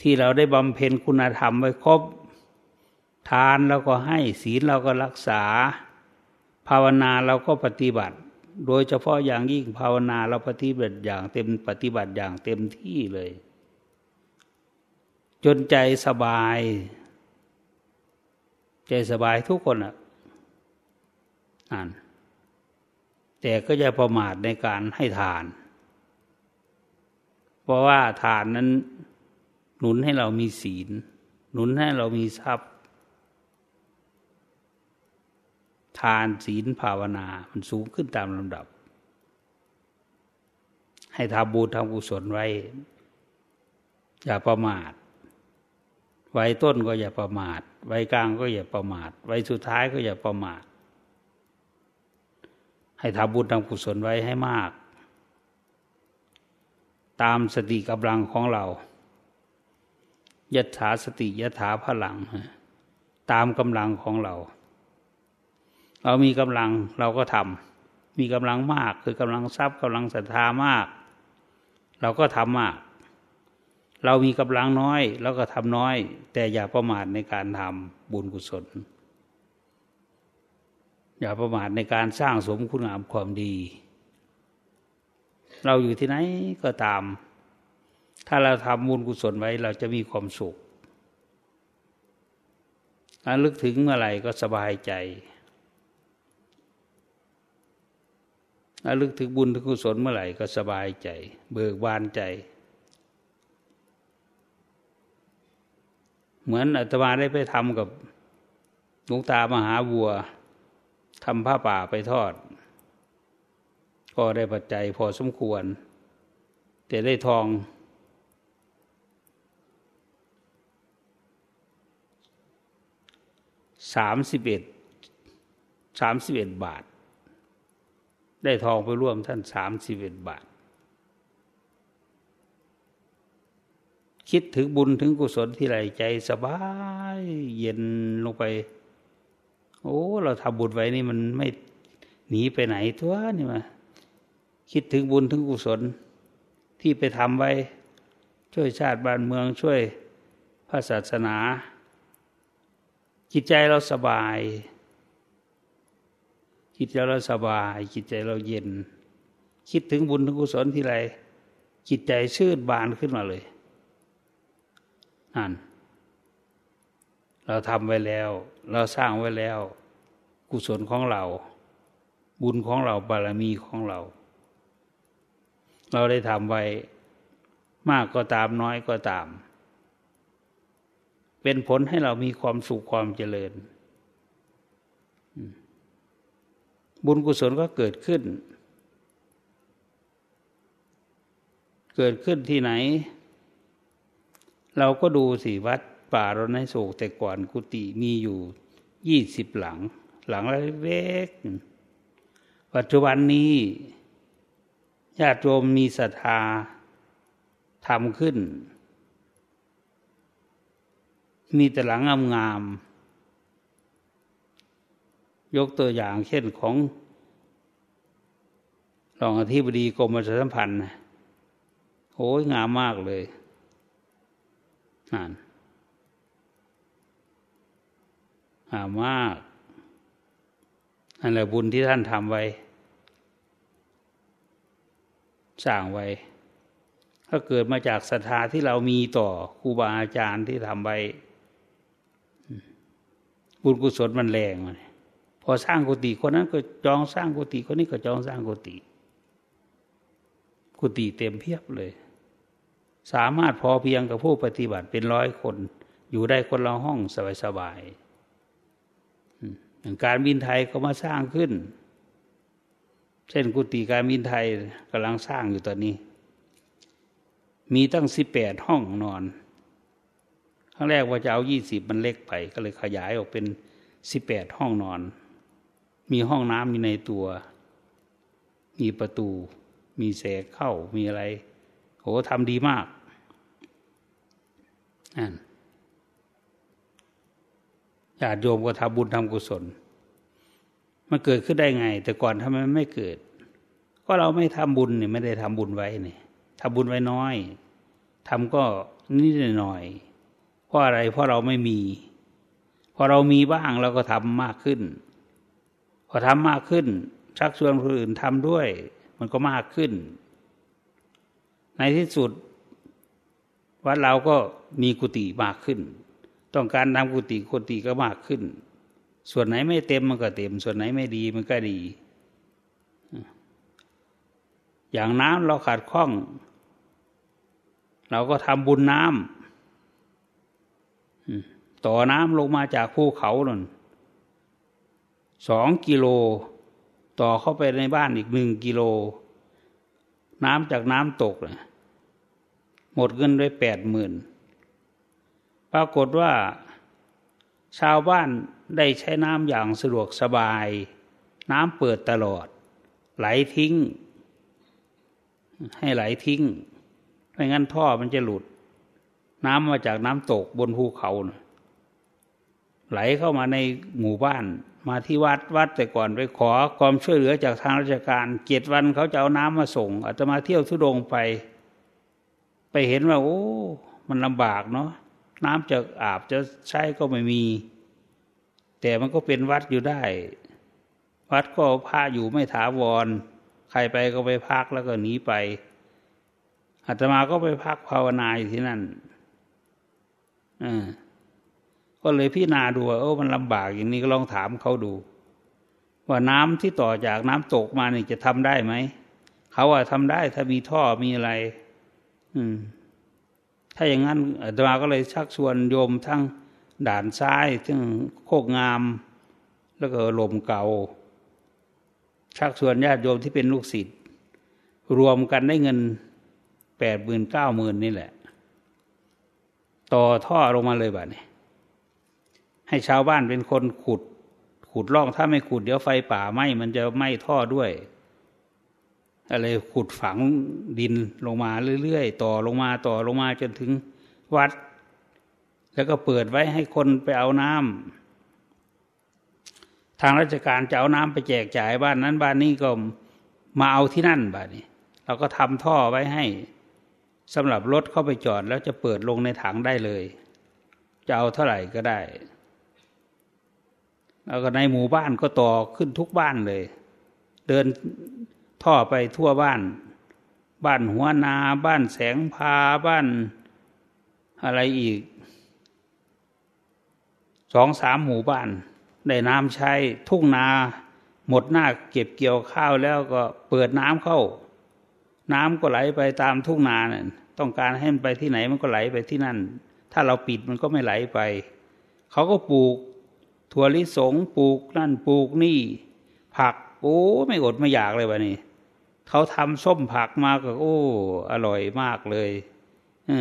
ที่เราได้บำเพ็ญคุณธรรมไว้ครบ ทานเราก็ให้ศีลเราก็รักษา ภาวนาเราก็ปฏิบัติ โดยเฉพาะอย่างยิ่งภาวนาเราปฏิบัติอย่างเต็มปฏิบัติอย่างเต็มที่เลย จนใจสบาย ใจสบายทุกคนอะนั่นแต่ก็จะประมาทในการให้ทาน เพราะว่าทานนั้นหนุนให้เรามีศีล หนุนให้เรามีทรัพย์ ทานศีลภาวนา มันสูงขึ้นตามลำดับ ให้ทำบุญทำกุศลไว้ อย่าประมาท ไว้ต้นก็อย่าประมาท ไว้กลางก็อย่าประมาท ไว้สุดท้ายก็อย่าประมาท ให้ทำบุญทำกุศลไว้ให้มาก ตามสติกำลังของเรายถาสติยถาพลัง ตามกำลังของเรา เรามีกำลังเราก็ทำมีกำลังมากคือกำลังทรัพย์กำลังศรัทธามาก เราก็ทำมาก เรามีกำลังน้อยเราก็ทำน้อย แต่อย่าประมาทในการทำบุญกุศล อย่าประมาทในการสร้างสมคุณงามความดี เราอยู่ที่ไหนก็ตาม ถ้าเราทำบุญกุศลไว้เราจะมีความสุขระลึกถึงเมื่อไหร่ก็สบายใจ ระลึกถึงบุญถึงกุศลเมื่อไหร่ก็สบายใจ เบิกบานใจ เหมือนอาตมาได้ไปทำกับหลวงตามหาบัวทำผ้าป่าไปทอด ก็ได้ปัจจัยพอสมควร แต่ได้ทองสามสิบเอ็ดสามสิบเอ็ดบาท ได้ทองไปร่วมท่านสามสิบเอ็ดบาท คิดถึงบุญถึงกุศลที่ไรใจสบาย เย็นลงไป โอ้ เราทำบุญไว้นี่มันไม่หนีไปไหนตัวนี่มา คิดถึงบุญถึงกุศลที่ไปทำไว้ ช่วยชาติบ้านเมืองช่วยพระศาสนา จิตใจเราสบาย จิตใจเราสบาย จิตใจเราเย็น คิดถึงบุญถึงกุศลที่ไร จิตใจชื่นบานขึ้นมาเลยนั่นเราทำไว้แล้ว เราสร้างไว้แล้ว กุศลของเรา บุญของเราบารมีของเรา เราได้ทำไว้ มากก็ตามน้อยก็ตาม เป็นผลให้เรามีความสุขความเจริญ บุญกุศลก็เกิดขึ้น เกิดขึ้นที่ไหน เราก็ดูสิวัดป่าเราในโศกแต่ก่อนกุฏิมีอยู่ยี่สิบหลัง หลังเล็กๆปัจจุบันนี้ญาติโยมมีศรัทธาทำขึ้น มีแต่หลังงามๆ ยกตัวอย่างเช่นของรองอธิบดีกรมประชาสัมพันธ์โอ้ยงามมากเลยนั่นงามมากนั่นแหละบุญที่ท่านทำไว้ สร้างไว้ ก็เกิดมาจากศรัทธาที่เรามีต่อครูบาอาจารย์ที่ทำไว้ บุญกุศลมันแรงมัน พอสร้างกุฏิคนนั้นก็จองสร้างกุฏิคนนี้ก็จองสร้างกุฏิกุฏิเต็มเพียบเลย สามารถพอเพียงกับผู้ปฏิบัติเป็นร้อยคน อยู่ได้คนละห้องสบายๆการบินไทยก็มาสร้างขึ้น เช่นกุฏิการบินไทยกำลังสร้างอยู่ตอนนี้ มีตั้งสิบแปดห้องนอนครั้งแรกว่าจะเอายี่สิบมันเล็กไป ก็เลยขยายออกเป็นสิบแปดห้องนอน มีห้องน้ำมีในตัว มีประตู มีแสกเข้ามีอะไรโหทำดีมากนั่นญาติโยมก็ทำบุญทำกุศล มันเกิดขึ้นได้ไง แต่ก่อนทำไมไม่เกิด ก็เราไม่ทำบุญเนี่ยไม่ได้ทำบุญไว้เนี่ยทำบุญไว้น้อยทำก็นิดหน่อย เพราะอะไรเพราะเราไม่มี พอเรามีบ้างเราก็ทำมากขึ้น พอทำมากขึ้น ชักชวนคนอื่นทำด้วย มันก็มากขึ้น ในที่สุด วัดเราก็มีกุฏิมากขึ้น ต้องการทำกุฏิกุฏิก็มากขึ้น ส่วนไหนไม่เต็มมันก็เต็ม ส่วนไหนไม่ดีมันก็ดี อย่างน้ำเราขาดข้อง เราก็ทำบุญน้ำต่อน้ำลงมาจากภูเขาหน่น สองกิโล ต่อเข้าไปในบ้านอีกหนึ่งกิโล น้ำจากน้ำตกนะหมดเงินด้แปดหมื่นปรากฏว่า ชาวบ้านได้ใช้น้ำอย่างสะดวกสบาย น้ำเปิดตลอด ไหลทิ้ง ให้ไหลทิ้ง ไม่งั้นท่อมันจะหลุด น้ำมาจากน้ำตกบนภูเขา ไหลเข้ามาในหมู่บ้าน มาที่วัดวัดแต่ก่อนไปขอความช่วยเหลือจากทางราชการเจ็ดวันเขาจะเอาน้ำมาส่งอาจจะมาเที่ยวทุดงไป ไปเห็นว่า โอ้ มันลำบากเนาะน้ำจะอาบจะใช้ก็ไม่มี แต่มันก็เป็นวัดอยู่ได้ วัดก็พาอยู่ไม่ถาวร ใครไปก็ไปพักแล้วก็หนีไปอาตมาก็ไปพักภาวนาอยู่ที่นั่น ก็เลยพี่นาดูว่าโอ้มันลำบากอย่างนี้ก็ลองถามเขาดู ว่าน้ำที่ต่อจากน้ำตกมานี่จะทำได้ไหมเขาว่าทำได้ถ้ามีท่อมีอะไร อืม ถ้าอย่างนั้นอาตมาก็เลยชักชวนโยมทั้งด่านซ้ายทั้งโคกงาม แล้วก็ลมเก่า ชักชวนญาติโยมที่เป็นลูกศิษย์รวมกันได้เงินแปดหมื่นเก้าหมื่นนี่แหละ ต่อท่อลงมาเลยแบบนี้ ให้ชาวบ้านเป็นคนขุด ขุดร่องถ้าไม่ขุดเดี๋ยวไฟป่าไหม้มันจะไหม้ท่อด้วยอะไรขุดฝังดินลงมาเรื่อยๆ ต่อลงมาต่อลงมาจนถึงวัด แล้วก็เปิดไว้ให้คนไปเอาน้ำทางราชการจะเอาน้ำไปแจกจ่ายบ้านนั้นบ้านนี้ก็มาเอาที่นั่นบ้านนี้ เราก็ทำท่อไว้ให้สำหรับรถเข้าไปจอดแล้วจะเปิดลงในถังได้เลย จะเอาเท่าไหร่ก็ได้ แล้วก็ในหมู่บ้านก็ต่อขึ้นทุกบ้านเลย เดินท่อไปทั่วบ้าน บ้านหัวนา บ้านแสงพาบ้านอะไรอีกสองสามหมู่บ้านได้น้ำใช้ทุ่งนาหมดหน้าเก็บเกี่ยวข้าวแล้วก็เปิดน้ำเข้า น้ำก็ไหลไปตามทุ่งนาเนี่ยต้องการให้มันไปที่ไหนมันก็ไหลไปที่นั่น ถ้าเราปิดมันก็ไม่ไหลไป เขาก็ปลูก ถั่วลิสงปลูกนั่นปลูกนี่ ผักโอ้ไม่อดไม่อยากเลยวะนี่เขาทำส้มผักมาก็โอ้ อร่อยมากเลยอื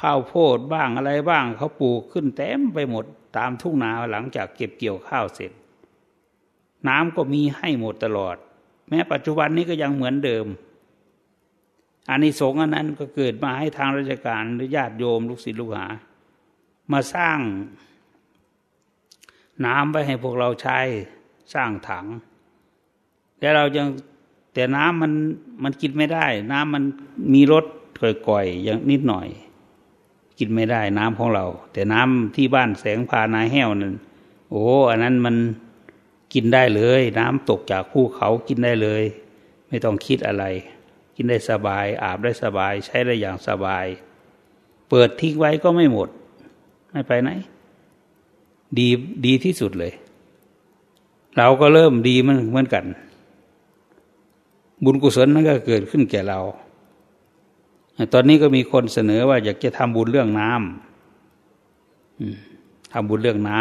ข้าวโพดบ้างอะไรบ้าง เขาปลูกขึ้นเต็มไปหมดตามทุ่งนาหลังจากเก็บเกี่ยวข้าวเสร็จ น้ำก็มีให้หมดตลอด แม้ปัจจุบันนี้ก็ยังเหมือนเดิมอันนี้สงอันนั้นก็เกิดมาให้ทางราชการหรือญาติโยมลูกศิษย์ลูกหา มาสร้าง น้ำไว้ให้พวกเราใช้สร้างถัง แต่เรายังแต่น้ำมันมันกินไม่ได้ น้ำมันมีรสก่อยๆอย่างนิดหน่อย กินไม่ได้น้ำของเรา แต่น้ำที่บ้านแสงพานาแห้วนั่นโอ้อันนั้นมันกินได้เลย น้ำตกจากภูเขากินได้เลย ไม่ต้องคิดอะไร กินได้สบาย อาบได้สบาย ใช้ได้อย่างสบาย เปิดทิ้งไว้ก็ไม่หมด ไม่ไปไหน ดีดีที่สุดเลย เราก็เริ่มดีมันเหมือนกัน บุญกุศลนั้นก็เกิดขึ้นแก่เรา ตอนนี้ก็มีคนเสนอว่าอยากจะทำบุญเรื่องน้ำทำบุญเรื่องน้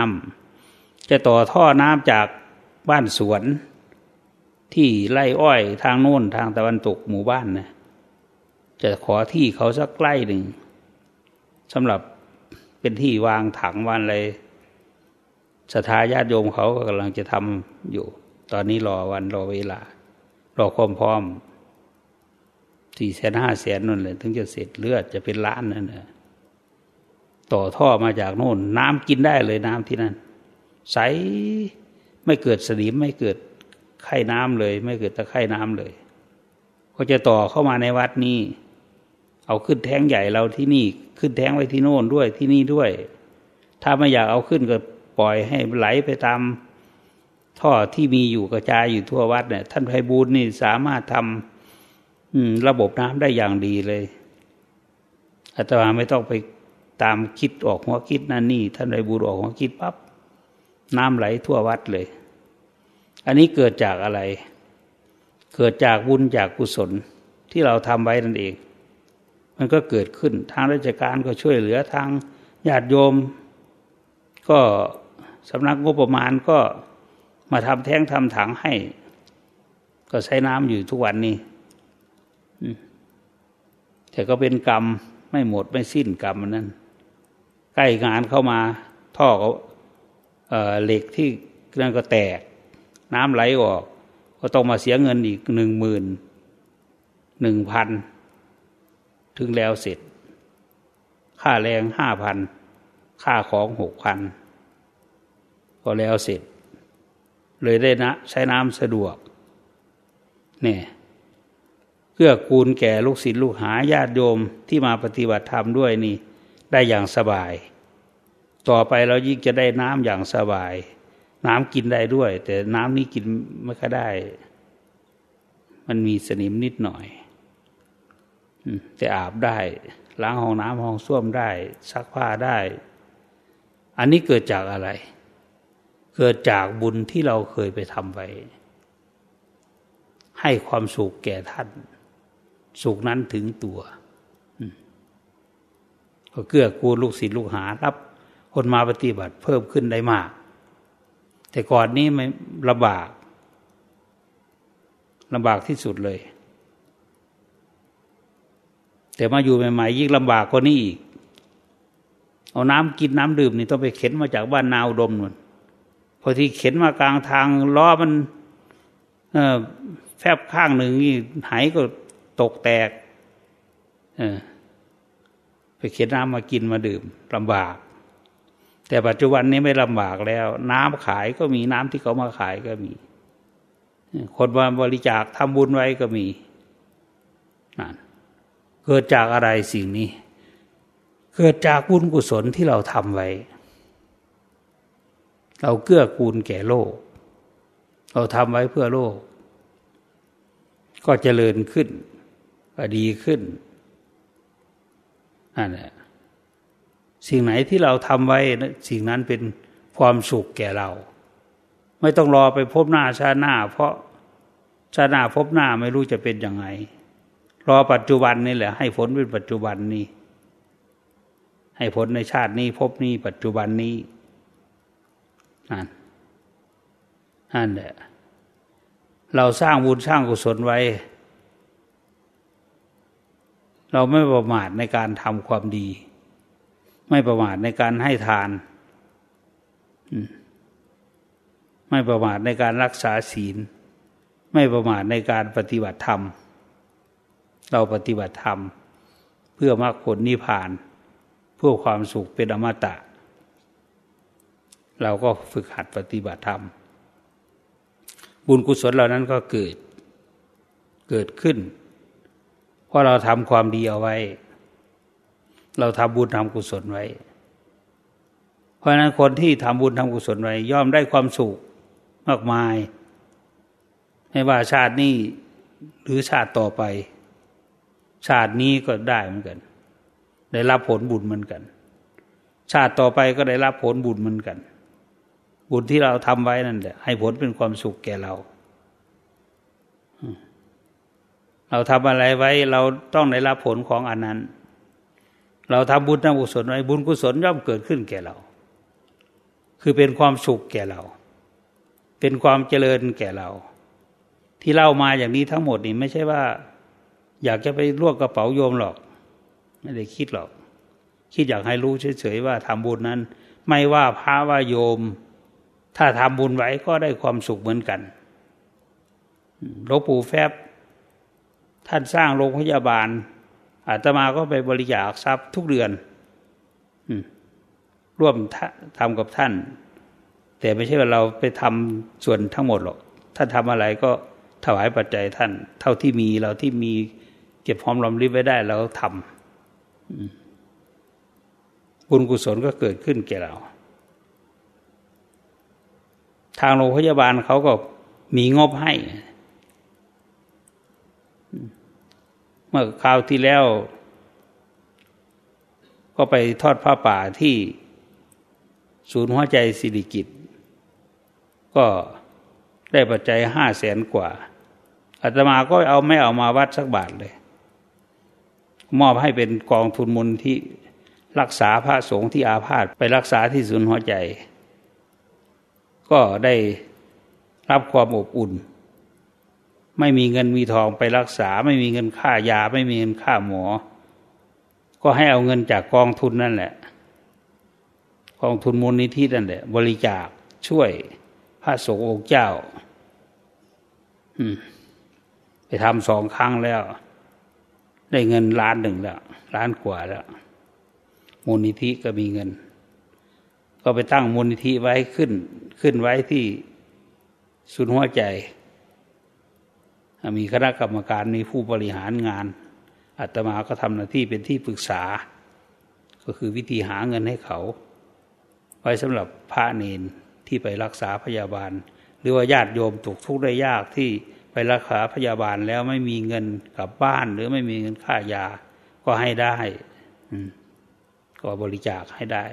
ำจะต่อท่อน้ำจากบ้านสวน ที่ไร่อ้อยทางโน้นทางตะวันตกหมู่บ้านนะจะขอที่เขาสักใกล้หนึ่งสำหรับเป็นที่วางถังวันอะไร สถาญาติโยมเขากำลังจะทำอยู่ ตอนนี้รอวันรอเวลา รอความพร้อมสี่แสนห้าแสนนั่นเลยถึงจะเสร็จเลือดจะเป็นล้านนั่นนะต่อท่อมาจากโน่น น้ำกินได้เลยน้ำที่นั่น ใสไม่เกิดสนิมไม่เกิดไข้น้ำเลย ไม่เกิดตะไข้น้ำเลย ก็จะต่อเข้ามาในวัดนี้ เอาขึ้นแท้งใหญ่เราที่นี่ ขึ้นแท้งไว้ที่โน่นด้วยที่นี่ด้วย ถ้าไม่อยากเอาขึ้นก็ ปล่อยให้ไหลไปตามท่อที่มีอยู่กระจายอยู่ทั่ววัดเนี่ย ท่านไพบูลนี่สามารถทำระบบน้ำได้อย่างดีเลยอาตมาไม่ต้องไปตามคิดออกหัวคิดนั่นนี่ ท่านไพบูลออกหัวคิดปับ๊บน้ำไหลทั่ววัดเลย อันนี้เกิดจากอะไร เกิดจากบุญจากกุศลที่เราทำไว้นั่นเอง มันก็เกิดขึ้นทางราชการก็ช่วยเหลือทางญาติโยม ก็ สำนักงบประมาณก็มาทำแท้งทำถังให้ ก็ใช้น้ำอยู่ทุกวันนี้แต่ก็เป็นกรรมไม่หมดไม่สิ้นกรรมนั้น ใกล้งานเข้ามา ท่อเหล็กที่นั่นก็แตก น้ำไหลออก ก็ต้องมาเสียเงินอีกหนึ่งหมื่นหนึ่งพันถึงแล้วเสร็จ ค่าแรงห้าพัน ค่าของหกพัน ก็แล้วเสร็จ เลยได้นะใช้น้ำสะดวกเนี่ยเพื่อกูลแก่ลูกศิษย์ลูกหาญาติโยมที่มาปฏิบัติธรรมด้วยนี่ ได้อย่างสบาย ต่อไปเรายิ่งจะได้น้ำอย่างสบาย น้ำกินได้ด้วย แต่น้ำนี้กินไม่ค่อยได้ มันมีสนิมนิดหน่อยแต่อาบได้ล้างห้องน้ำห้องส้วมได้ ซักผ้าได้ อันนี้เกิดจากอะไร เกิดจากบุญที่เราเคยไปทำไว้ ให้ความสุขแก่ท่าน สุขนั้นถึงตัวก็เกื้อกูลลูกศิษย์ลูกหารับ คนมาปฏิบัติเพิ่มขึ้นได้มาก แต่ก่อนนี้ไม่ลำบากลำบากที่สุดเลย แต่มาอยู่ใหม่ๆยิ่งลำบากกว่านี้อีก เอาน้ำกินน้ำดื่มนี่ต้องไปเข็นมาจากบ้านนาวดมนู่น พอที่เข็นมากลางทางล้อมันแฟบข้างหนึ่งนี่หายก็ตกแตกไปเข็นน้ำมากินมาดื่มลำบาก แต่ปัจจุบันนี้ไม่ลำบากแล้ว น้ำขายก็มีน้ำที่เขามาขายก็มี คนมาบริจาคทำบุญไว้ก็มีนั่นเกิดจากอะไรสิ่งนี้ เกิดจากบุญกุศลที่เราทำไว้ เราเกื้อกูลแก่โลก เราทำไว้เพื่อโลก ก็เจริญขึ้น ก็ดีขึ้นนั่นแหละสิ่งไหนที่เราทำไว้สิ่งนั้นเป็นความสุขแก่เรา ไม่ต้องรอไปพบหน้าชาหน้า เพราะชาหน้าพบหน้าไม่รู้จะเป็นยังไง รอปัจจุบันนี่แหละ ให้ผลเป็นปัจจุบันนี้ ให้ผลในชาตินี้พบนี้ปัจจุบันนี้ นั่นนั่นแหละเราสร้างบุญสร้างกุศลไว้ เราไม่ประมาทในการทำความดี ไม่ประมาทในการให้ทาน ไม่ประมาทในการรักษาศีล ไม่ประมาทในการปฏิบัติธรรม เราปฏิบัติธรรม เพื่อมรรคผลนิพพาน เพื่อความสุขเป็นอมตะ เราก็ฝึกหัดปฏิบัติธรรม บุญกุศลเหล่านั้นก็เกิดเกิดขึ้น เพราะเราทำความดีเอาไว้ เราทำบุญทำกุศลไว้ เพราะนั้นคนที่ทำบุญทำกุศลไว้ ย่อมได้ความสุขมากมาย ไม่ว่าชาตินี้หรือชาติต่อไป ชาตินี้ก็ได้เหมือนกัน ได้รับผลบุญเหมือนกัน ชาติต่อไปก็ได้รับผลบุญเหมือนกัน บุญที่เราทำไว้นั่นแหละให้ผลเป็นความสุขแก่เรา เราทำอะไรไว้ เราต้องได้รับผลของอันนั้น เราทำบุญทำกุศลไว้บุญกุศลย่อมเกิดขึ้นแก่เรา คือเป็นความสุขแก่เรา เป็นความเจริญแก่เรา ที่เล่ามาอย่างนี้ทั้งหมดนี่ไม่ใช่ว่า อยากจะไปลวกกระเป๋าโยมหรอก ไม่ได้คิดหรอก คิดอยากให้รู้เฉยๆว่าทำบุญนั้น ไม่ว่าพระว่าโยม ถ้าทำบุญไว้ก็ได้ความสุขเหมือนกันหลวงปู่แฟบ ท่านสร้างโรงพยาบาล อาตมาก็ไปบริจาคทรัพย์ทุกเดือนร่วมทำกับท่าน แต่ไม่ใช่ว่าเราไปทำส่วนทั้งหมดหรอก ท่านทำอะไรก็ถวายปัจจัยท่าน เท่าที่มีเราที่มีเก็บพร้อมรอมริบไว้ได้เราทำบุญกุศลก็เกิดขึ้นแก่เรา ทางโรงพยาบาลเขาก็มีงบให้ เมื่อคราวที่แล้ว ก็ไปทอดผ้าป่าที่ศูนย์หัวใจสิริกิตก็ได้ปัจจัยห้าแสนกว่าอาตมาก็เอาไม่เอามาวัดสักบาทเลย มอบให้เป็นกองทุนมุลที่รักษาพระสงฆ์ที่อาพาธไปรักษาที่ศูนย์หัวใจ ก็ได้รับความอบอุ่น ไม่มีเงินมีทองไปรักษา ไม่มีเงินค่ายา ไม่มีเงินค่าหมอ ก็ให้เอาเงินจากกองทุนนั่นแหละ กองทุนมูลนิธินั่นแหละ บริจาคช่วยพระสงฆ์องค์เจ้าไปทำสองครั้งแล้ว ได้เงินล้านหนึ่งแล้วล้านกว่าแล้วมูลนิธิก็มีเงิน ก็ไปตั้งมูลนิธิไว้ขึ้น ขึ้นไว้ที่สุนหัวใจ มีคณะกรรมการมีผู้บริหารงานอาตมาก็ทำหน้าที่เป็นที่ปรึกษา ก็คือวิธีหาเงินให้เขา ไว้สำหรับพระเนนที่ไปรักษาพยาบาล หรือว่าญาติโยมตกทุกข์ได้ยากที่ไปรักษาพยาบาลแล้วไม่มีเงินกลับบ้าน หรือไม่มีเงินค่ายา ก็ให้ได้ก็บริจาคให้ได้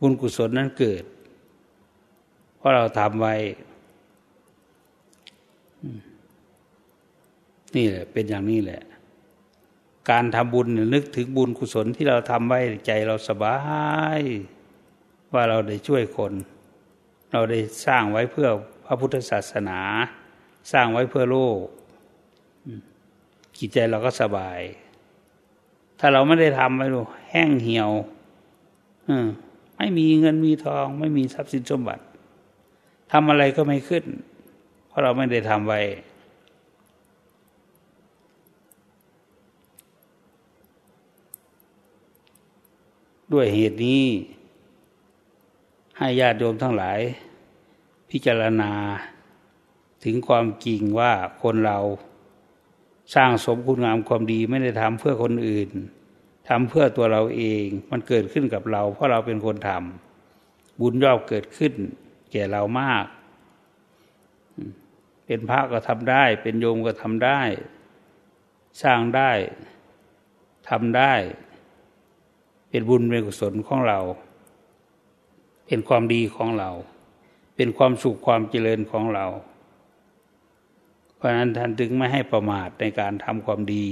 บุญกุศลนั้นเกิด เพราะเราทำไว้ นี่แหละ เป็นอย่างนี้แหละ การทำบุญนึกถึงบุญกุศลที่เราทำไว้ใจเราสบาย ว่าเราได้ช่วยคน เราได้สร้างไว้เพื่อพระพุทธศาสนา สร้างไว้เพื่อโลกจิตใจเราก็สบาย ถ้าเราไม่ได้ทำไว้ดูแห้งเหี่ยว ไม่มีเงินมีทอง ไม่มีทรัพย์สินสมบัติทำอะไรก็ไม่ขึ้น เพราะเราไม่ได้ทำไว้ ด้วยเหตุนี้ ให้ญาติโยมทั้งหลาย พิจารณาถึงความจริงว่าคนเราสร้างสมคุณงามความดีไม่ได้ทำเพื่อคนอื่น ทำเพื่อตัวเราเอง มันเกิดขึ้นกับเรา เพราะเราเป็นคนทำบุญย่อมเกิดขึ้น แก่เรามาก เป็นพระก็ทำได้ เป็นโยมก็ทำได้ สร้างได้ทำได้ เป็นบุญเป็นกุศลของเรา เป็นความดีของเรา เป็นความสุขความเจริญของเรา เพราะนั้นท่านถึงไม่ให้ประมาทในการทำความดี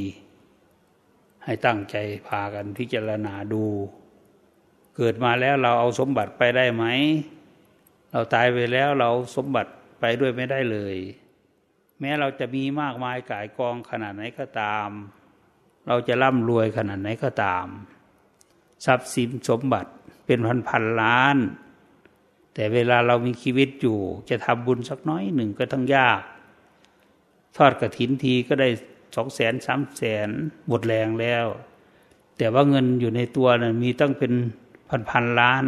ให้ตั้งใจพากันพิจารณาดู เกิดมาแล้วเราเอาสมบัติไปได้ไหม เราตายไปแล้วเราสมบัติไปด้วยไม่ได้เลย แม้เราจะมีมากมายกายกองขนาดไหนก็ตาม เราจะร่ำรวยขนาดไหนก็ตาม ทรัพย์สินสมบัติเป็นพันพันล้าน แต่เวลาเรามีชีวิตอยู่ จะทำบุญสักน้อยหนึ่งก็ต้งยาก ทอดกระถินทีก็ได้ สองแสนสามแสนหมดแรงแล้ว แต่ว่าเงินอยู่ในตัวนะ่ะมีตั้งเป็นพันพันล้าน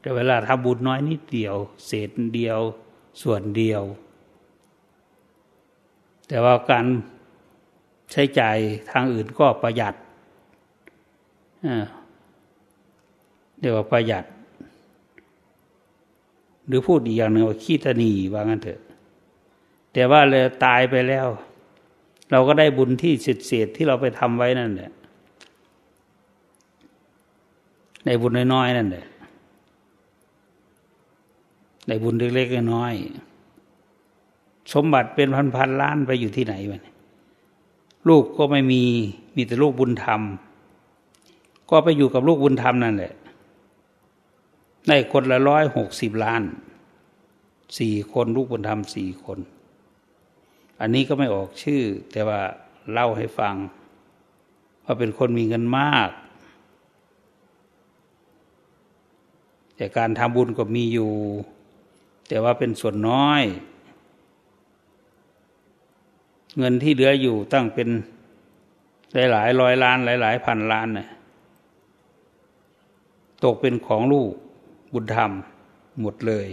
แต่เวลาทำบุญน้อยนิดเดียว เศษเดียวส่วนเดียว แต่ว่าการใช้จ่ายทางอื่นก็ประหยัดเรียกว่าประหยัด หรือพูดอีกอย่างหนึ่งว่าขี้ตนีว่างั้นเถอะ แต่ว่าเลยตายไปแล้ว เราก็ได้บุญที่เศษที่เราไปทำไว้นั่นแหละในบุญน้อยๆนั่นแหละในบุญเล็กๆน้อยสมบัติเป็นพันๆล้านไปอยู่ที่ไหนวะลูกก็ไม่มีมีแต่ลูกบุญธรรม ก็ไปอยู่กับลูกบุญธรรมนั่นแหละได้คนละร้อยหกสิบล้านสี่คนลูกบุญธรรมสี่คน อันนี้ก็ไม่ออกชื่อ แต่ว่าเล่าให้ฟังว่าเป็นคนมีเงินมาก แต่การทำบุญก็มีอยู่ แต่ว่าเป็นส่วนน้อย เงินที่เหลืออยู่ตั้งเป็นหลายหลายร้อยล้านหลายหลายพันล้านเนี่ยตกเป็นของลูกบุญธรรมหมดเลย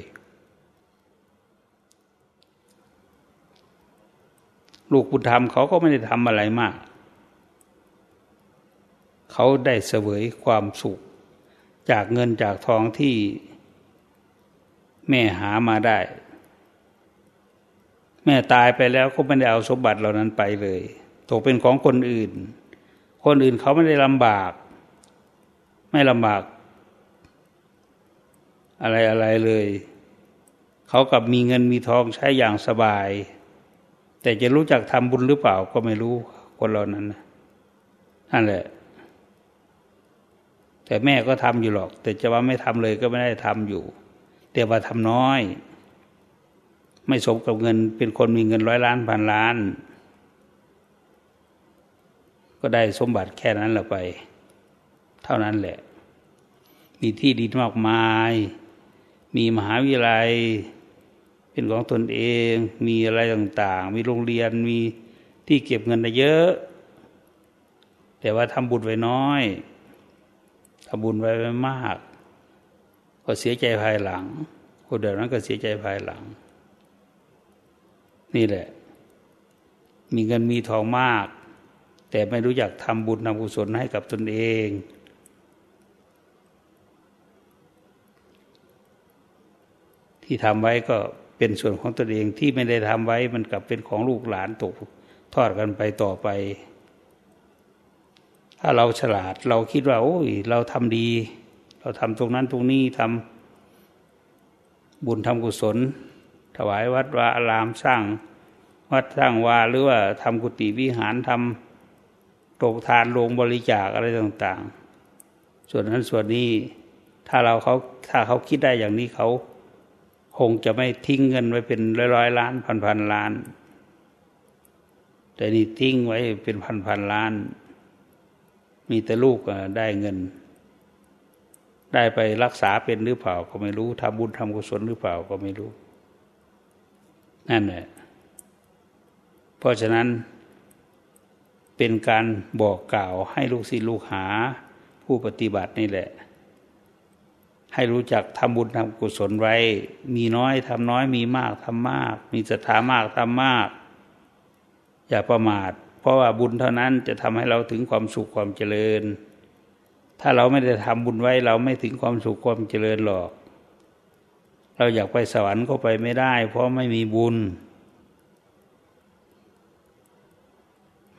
ลูกบุญธรรมเขาก็ไม่ได้ทำอะไรมาก เขาได้เสวยความสุข จากเงินจากทองที่แม่หามาได้ แม่ตายไปแล้วก็ไม่ได้เอาสมบัติเหล่านั้นไปเลยตกเป็นของคนอื่น คนอื่นเขาไม่ได้ลำบาก ไม่ลำบาก อะไรอะไรเลย เขากับมีเงินมีทองใช้อย่างสบาย แต่จะรู้จักทำบุญหรือเปล่าก็ไม่รู้คนเหล่านั้นนั่นแหละ แต่แม่ก็ทำอยู่หรอก แต่จะว่าไม่ทำเลยก็ไม่ได้ทำอยู่ แต่ว่าทำน้อย ไม่สมกับเงิน เป็นคนมีเงินร้อยล้านพันล้าน ก็ได้สมบัติแค่นั้นแหละไป เท่านั้นแหละ มีที่ดินมากมาย มีมหาวิทยาลัย เป็นของตนเองมีอะไรต่างๆ มีโรงเรียนมีที่เก็บเงินได้เยอะ แต่ว่าทำบุญไว้น้อยทำบุญไว้ไม่มาก ก็เสียใจภายหลัง คนเดียวนั้นก็เสียใจภายหลัง นี่แหละ มีเงินมีทองมาก แต่ไม่รู้จักทำบุญทำกุศลให้กับตนเองที่ทำไว้ก็ เป็นส่วนของตนเองที่ไม่ได้ทำไว้มันกลับเป็นของลูกหลานตกทอดกันไปต่อไป ถ้าเราฉลาดเราคิดว่า โอ้ย เราทำดี เราทำตรงนั้นตรงนี้ทำบุญทำกุศล ถวายวัดวาอารามสร้าง วัดสร้างวาหรือว่าทำกุฏิวิหารทำโรงทานโรงบริจาคอะไรต่าง ๆ ส่วนนั้นส่วนนี้ถ้าเราเขาถ้าเขาคิดได้อย่างนี้เขา คงจะไม่ทิ้งเงินไว้เป็นร้อยร้อยล้านพันพันล้าน แต่นี่ทิ้งไว้เป็นพันพันล้าน มีแต่ลูกได้เงิน ได้ไปรักษาเป็นหรือเปล่า ก็ไม่รู้ทำบุญทำกุศลหรือเปล่าก็ไม่รู้ นั่นแหละเพราะฉะนั้นเป็นการบอกกล่าวให้ลูกศิษย์ลูกหาผู้ปฏิบัตินี่แหละ ให้รู้จักทำบุญทำกุศลไว้ มีน้อยทำน้อยมีมากทำมาก มีศรัทธามากทำมาก อย่าประมาท เพราะว่าบุญเท่านั้นจะทำให้เราถึงความสุขความเจริญ ถ้าเราไม่ได้ทำบุญไว้เราไม่ถึงความสุขความเจริญหรอก เราอยากไปสวรรค์ก็ไปไม่ได้ เพราะไม่มีบุญ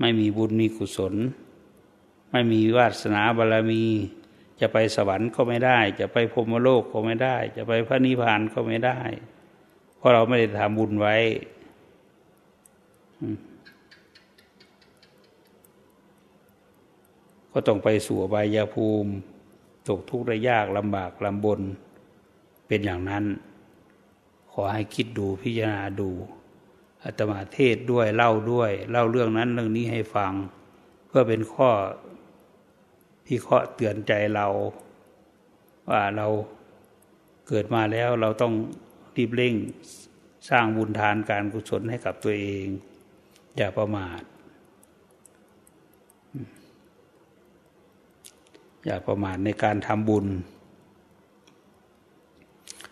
ไม่มีบุญมีกุศล ไม่มีวาสนาบารมี จะไปสวรรค์ก็ไม่ได้ จะไปพรมโลกก็ไม่ได้ จะไปพระนิพพานก็ไม่ได้ เพราะเราไม่ได้ทำบุญไว้ก็ต้องไปสู่บายาภูมิ ตกทุกข์ได้ยากลำบากลำบน เป็นอย่างนั้น ขอให้คิดดูพิจารณาดูอาตมาเทศด้วยเล่าด้วย เล่าเรื่องนั้นเรื่องนี้ให้ฟัง เพื่อเป็นข้อ พิเคราะห์เตือนใจเราว่าเราเกิดมาแล้วเราต้องรีบเร่งสร้างบุญทานการกุศลให้กับตัวเอง อย่าประมาท อย่าประมาทในการทำบุญ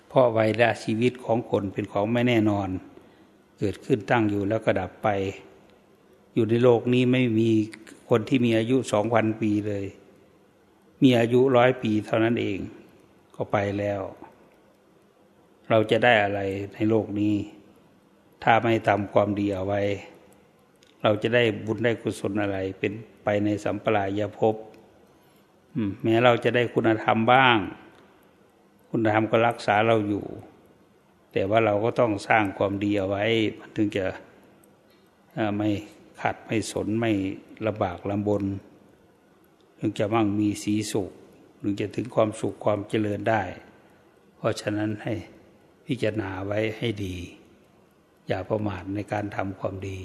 เพราะวัยและชีวิตของคนเป็นของไม่แน่นอน เกิดขึ้นตั้งอยู่แล้วก็ดับไป อยู่ในโลกนี้ไม่มีคนที่มีอายุสองพันปีเลย มีอายุร้อยปีเท่านั้นเองก็ไปแล้ว เราจะได้อะไรในโลกนี้ ถ้าไม่ทำความดีเอาไว้ เราจะได้บุญได้กุศลอะไร เป็นไปในสัมปรายภพแม้เราจะได้คุณธรรมบ้าง คุณธรรมก็รักษาเราอยู่ แต่ว่าเราก็ต้องสร้างความดีเอาไว้มันถึงจะไม่ขัดไม่สนไม่ลำบากลำบน ถึงจะมั่งมีสีสุขถึงจะถึงความสุขความเจริญได้ เพราะฉะนั้นให้พิจารณาไว้ให้ดี อย่าประมาทในการทำความดี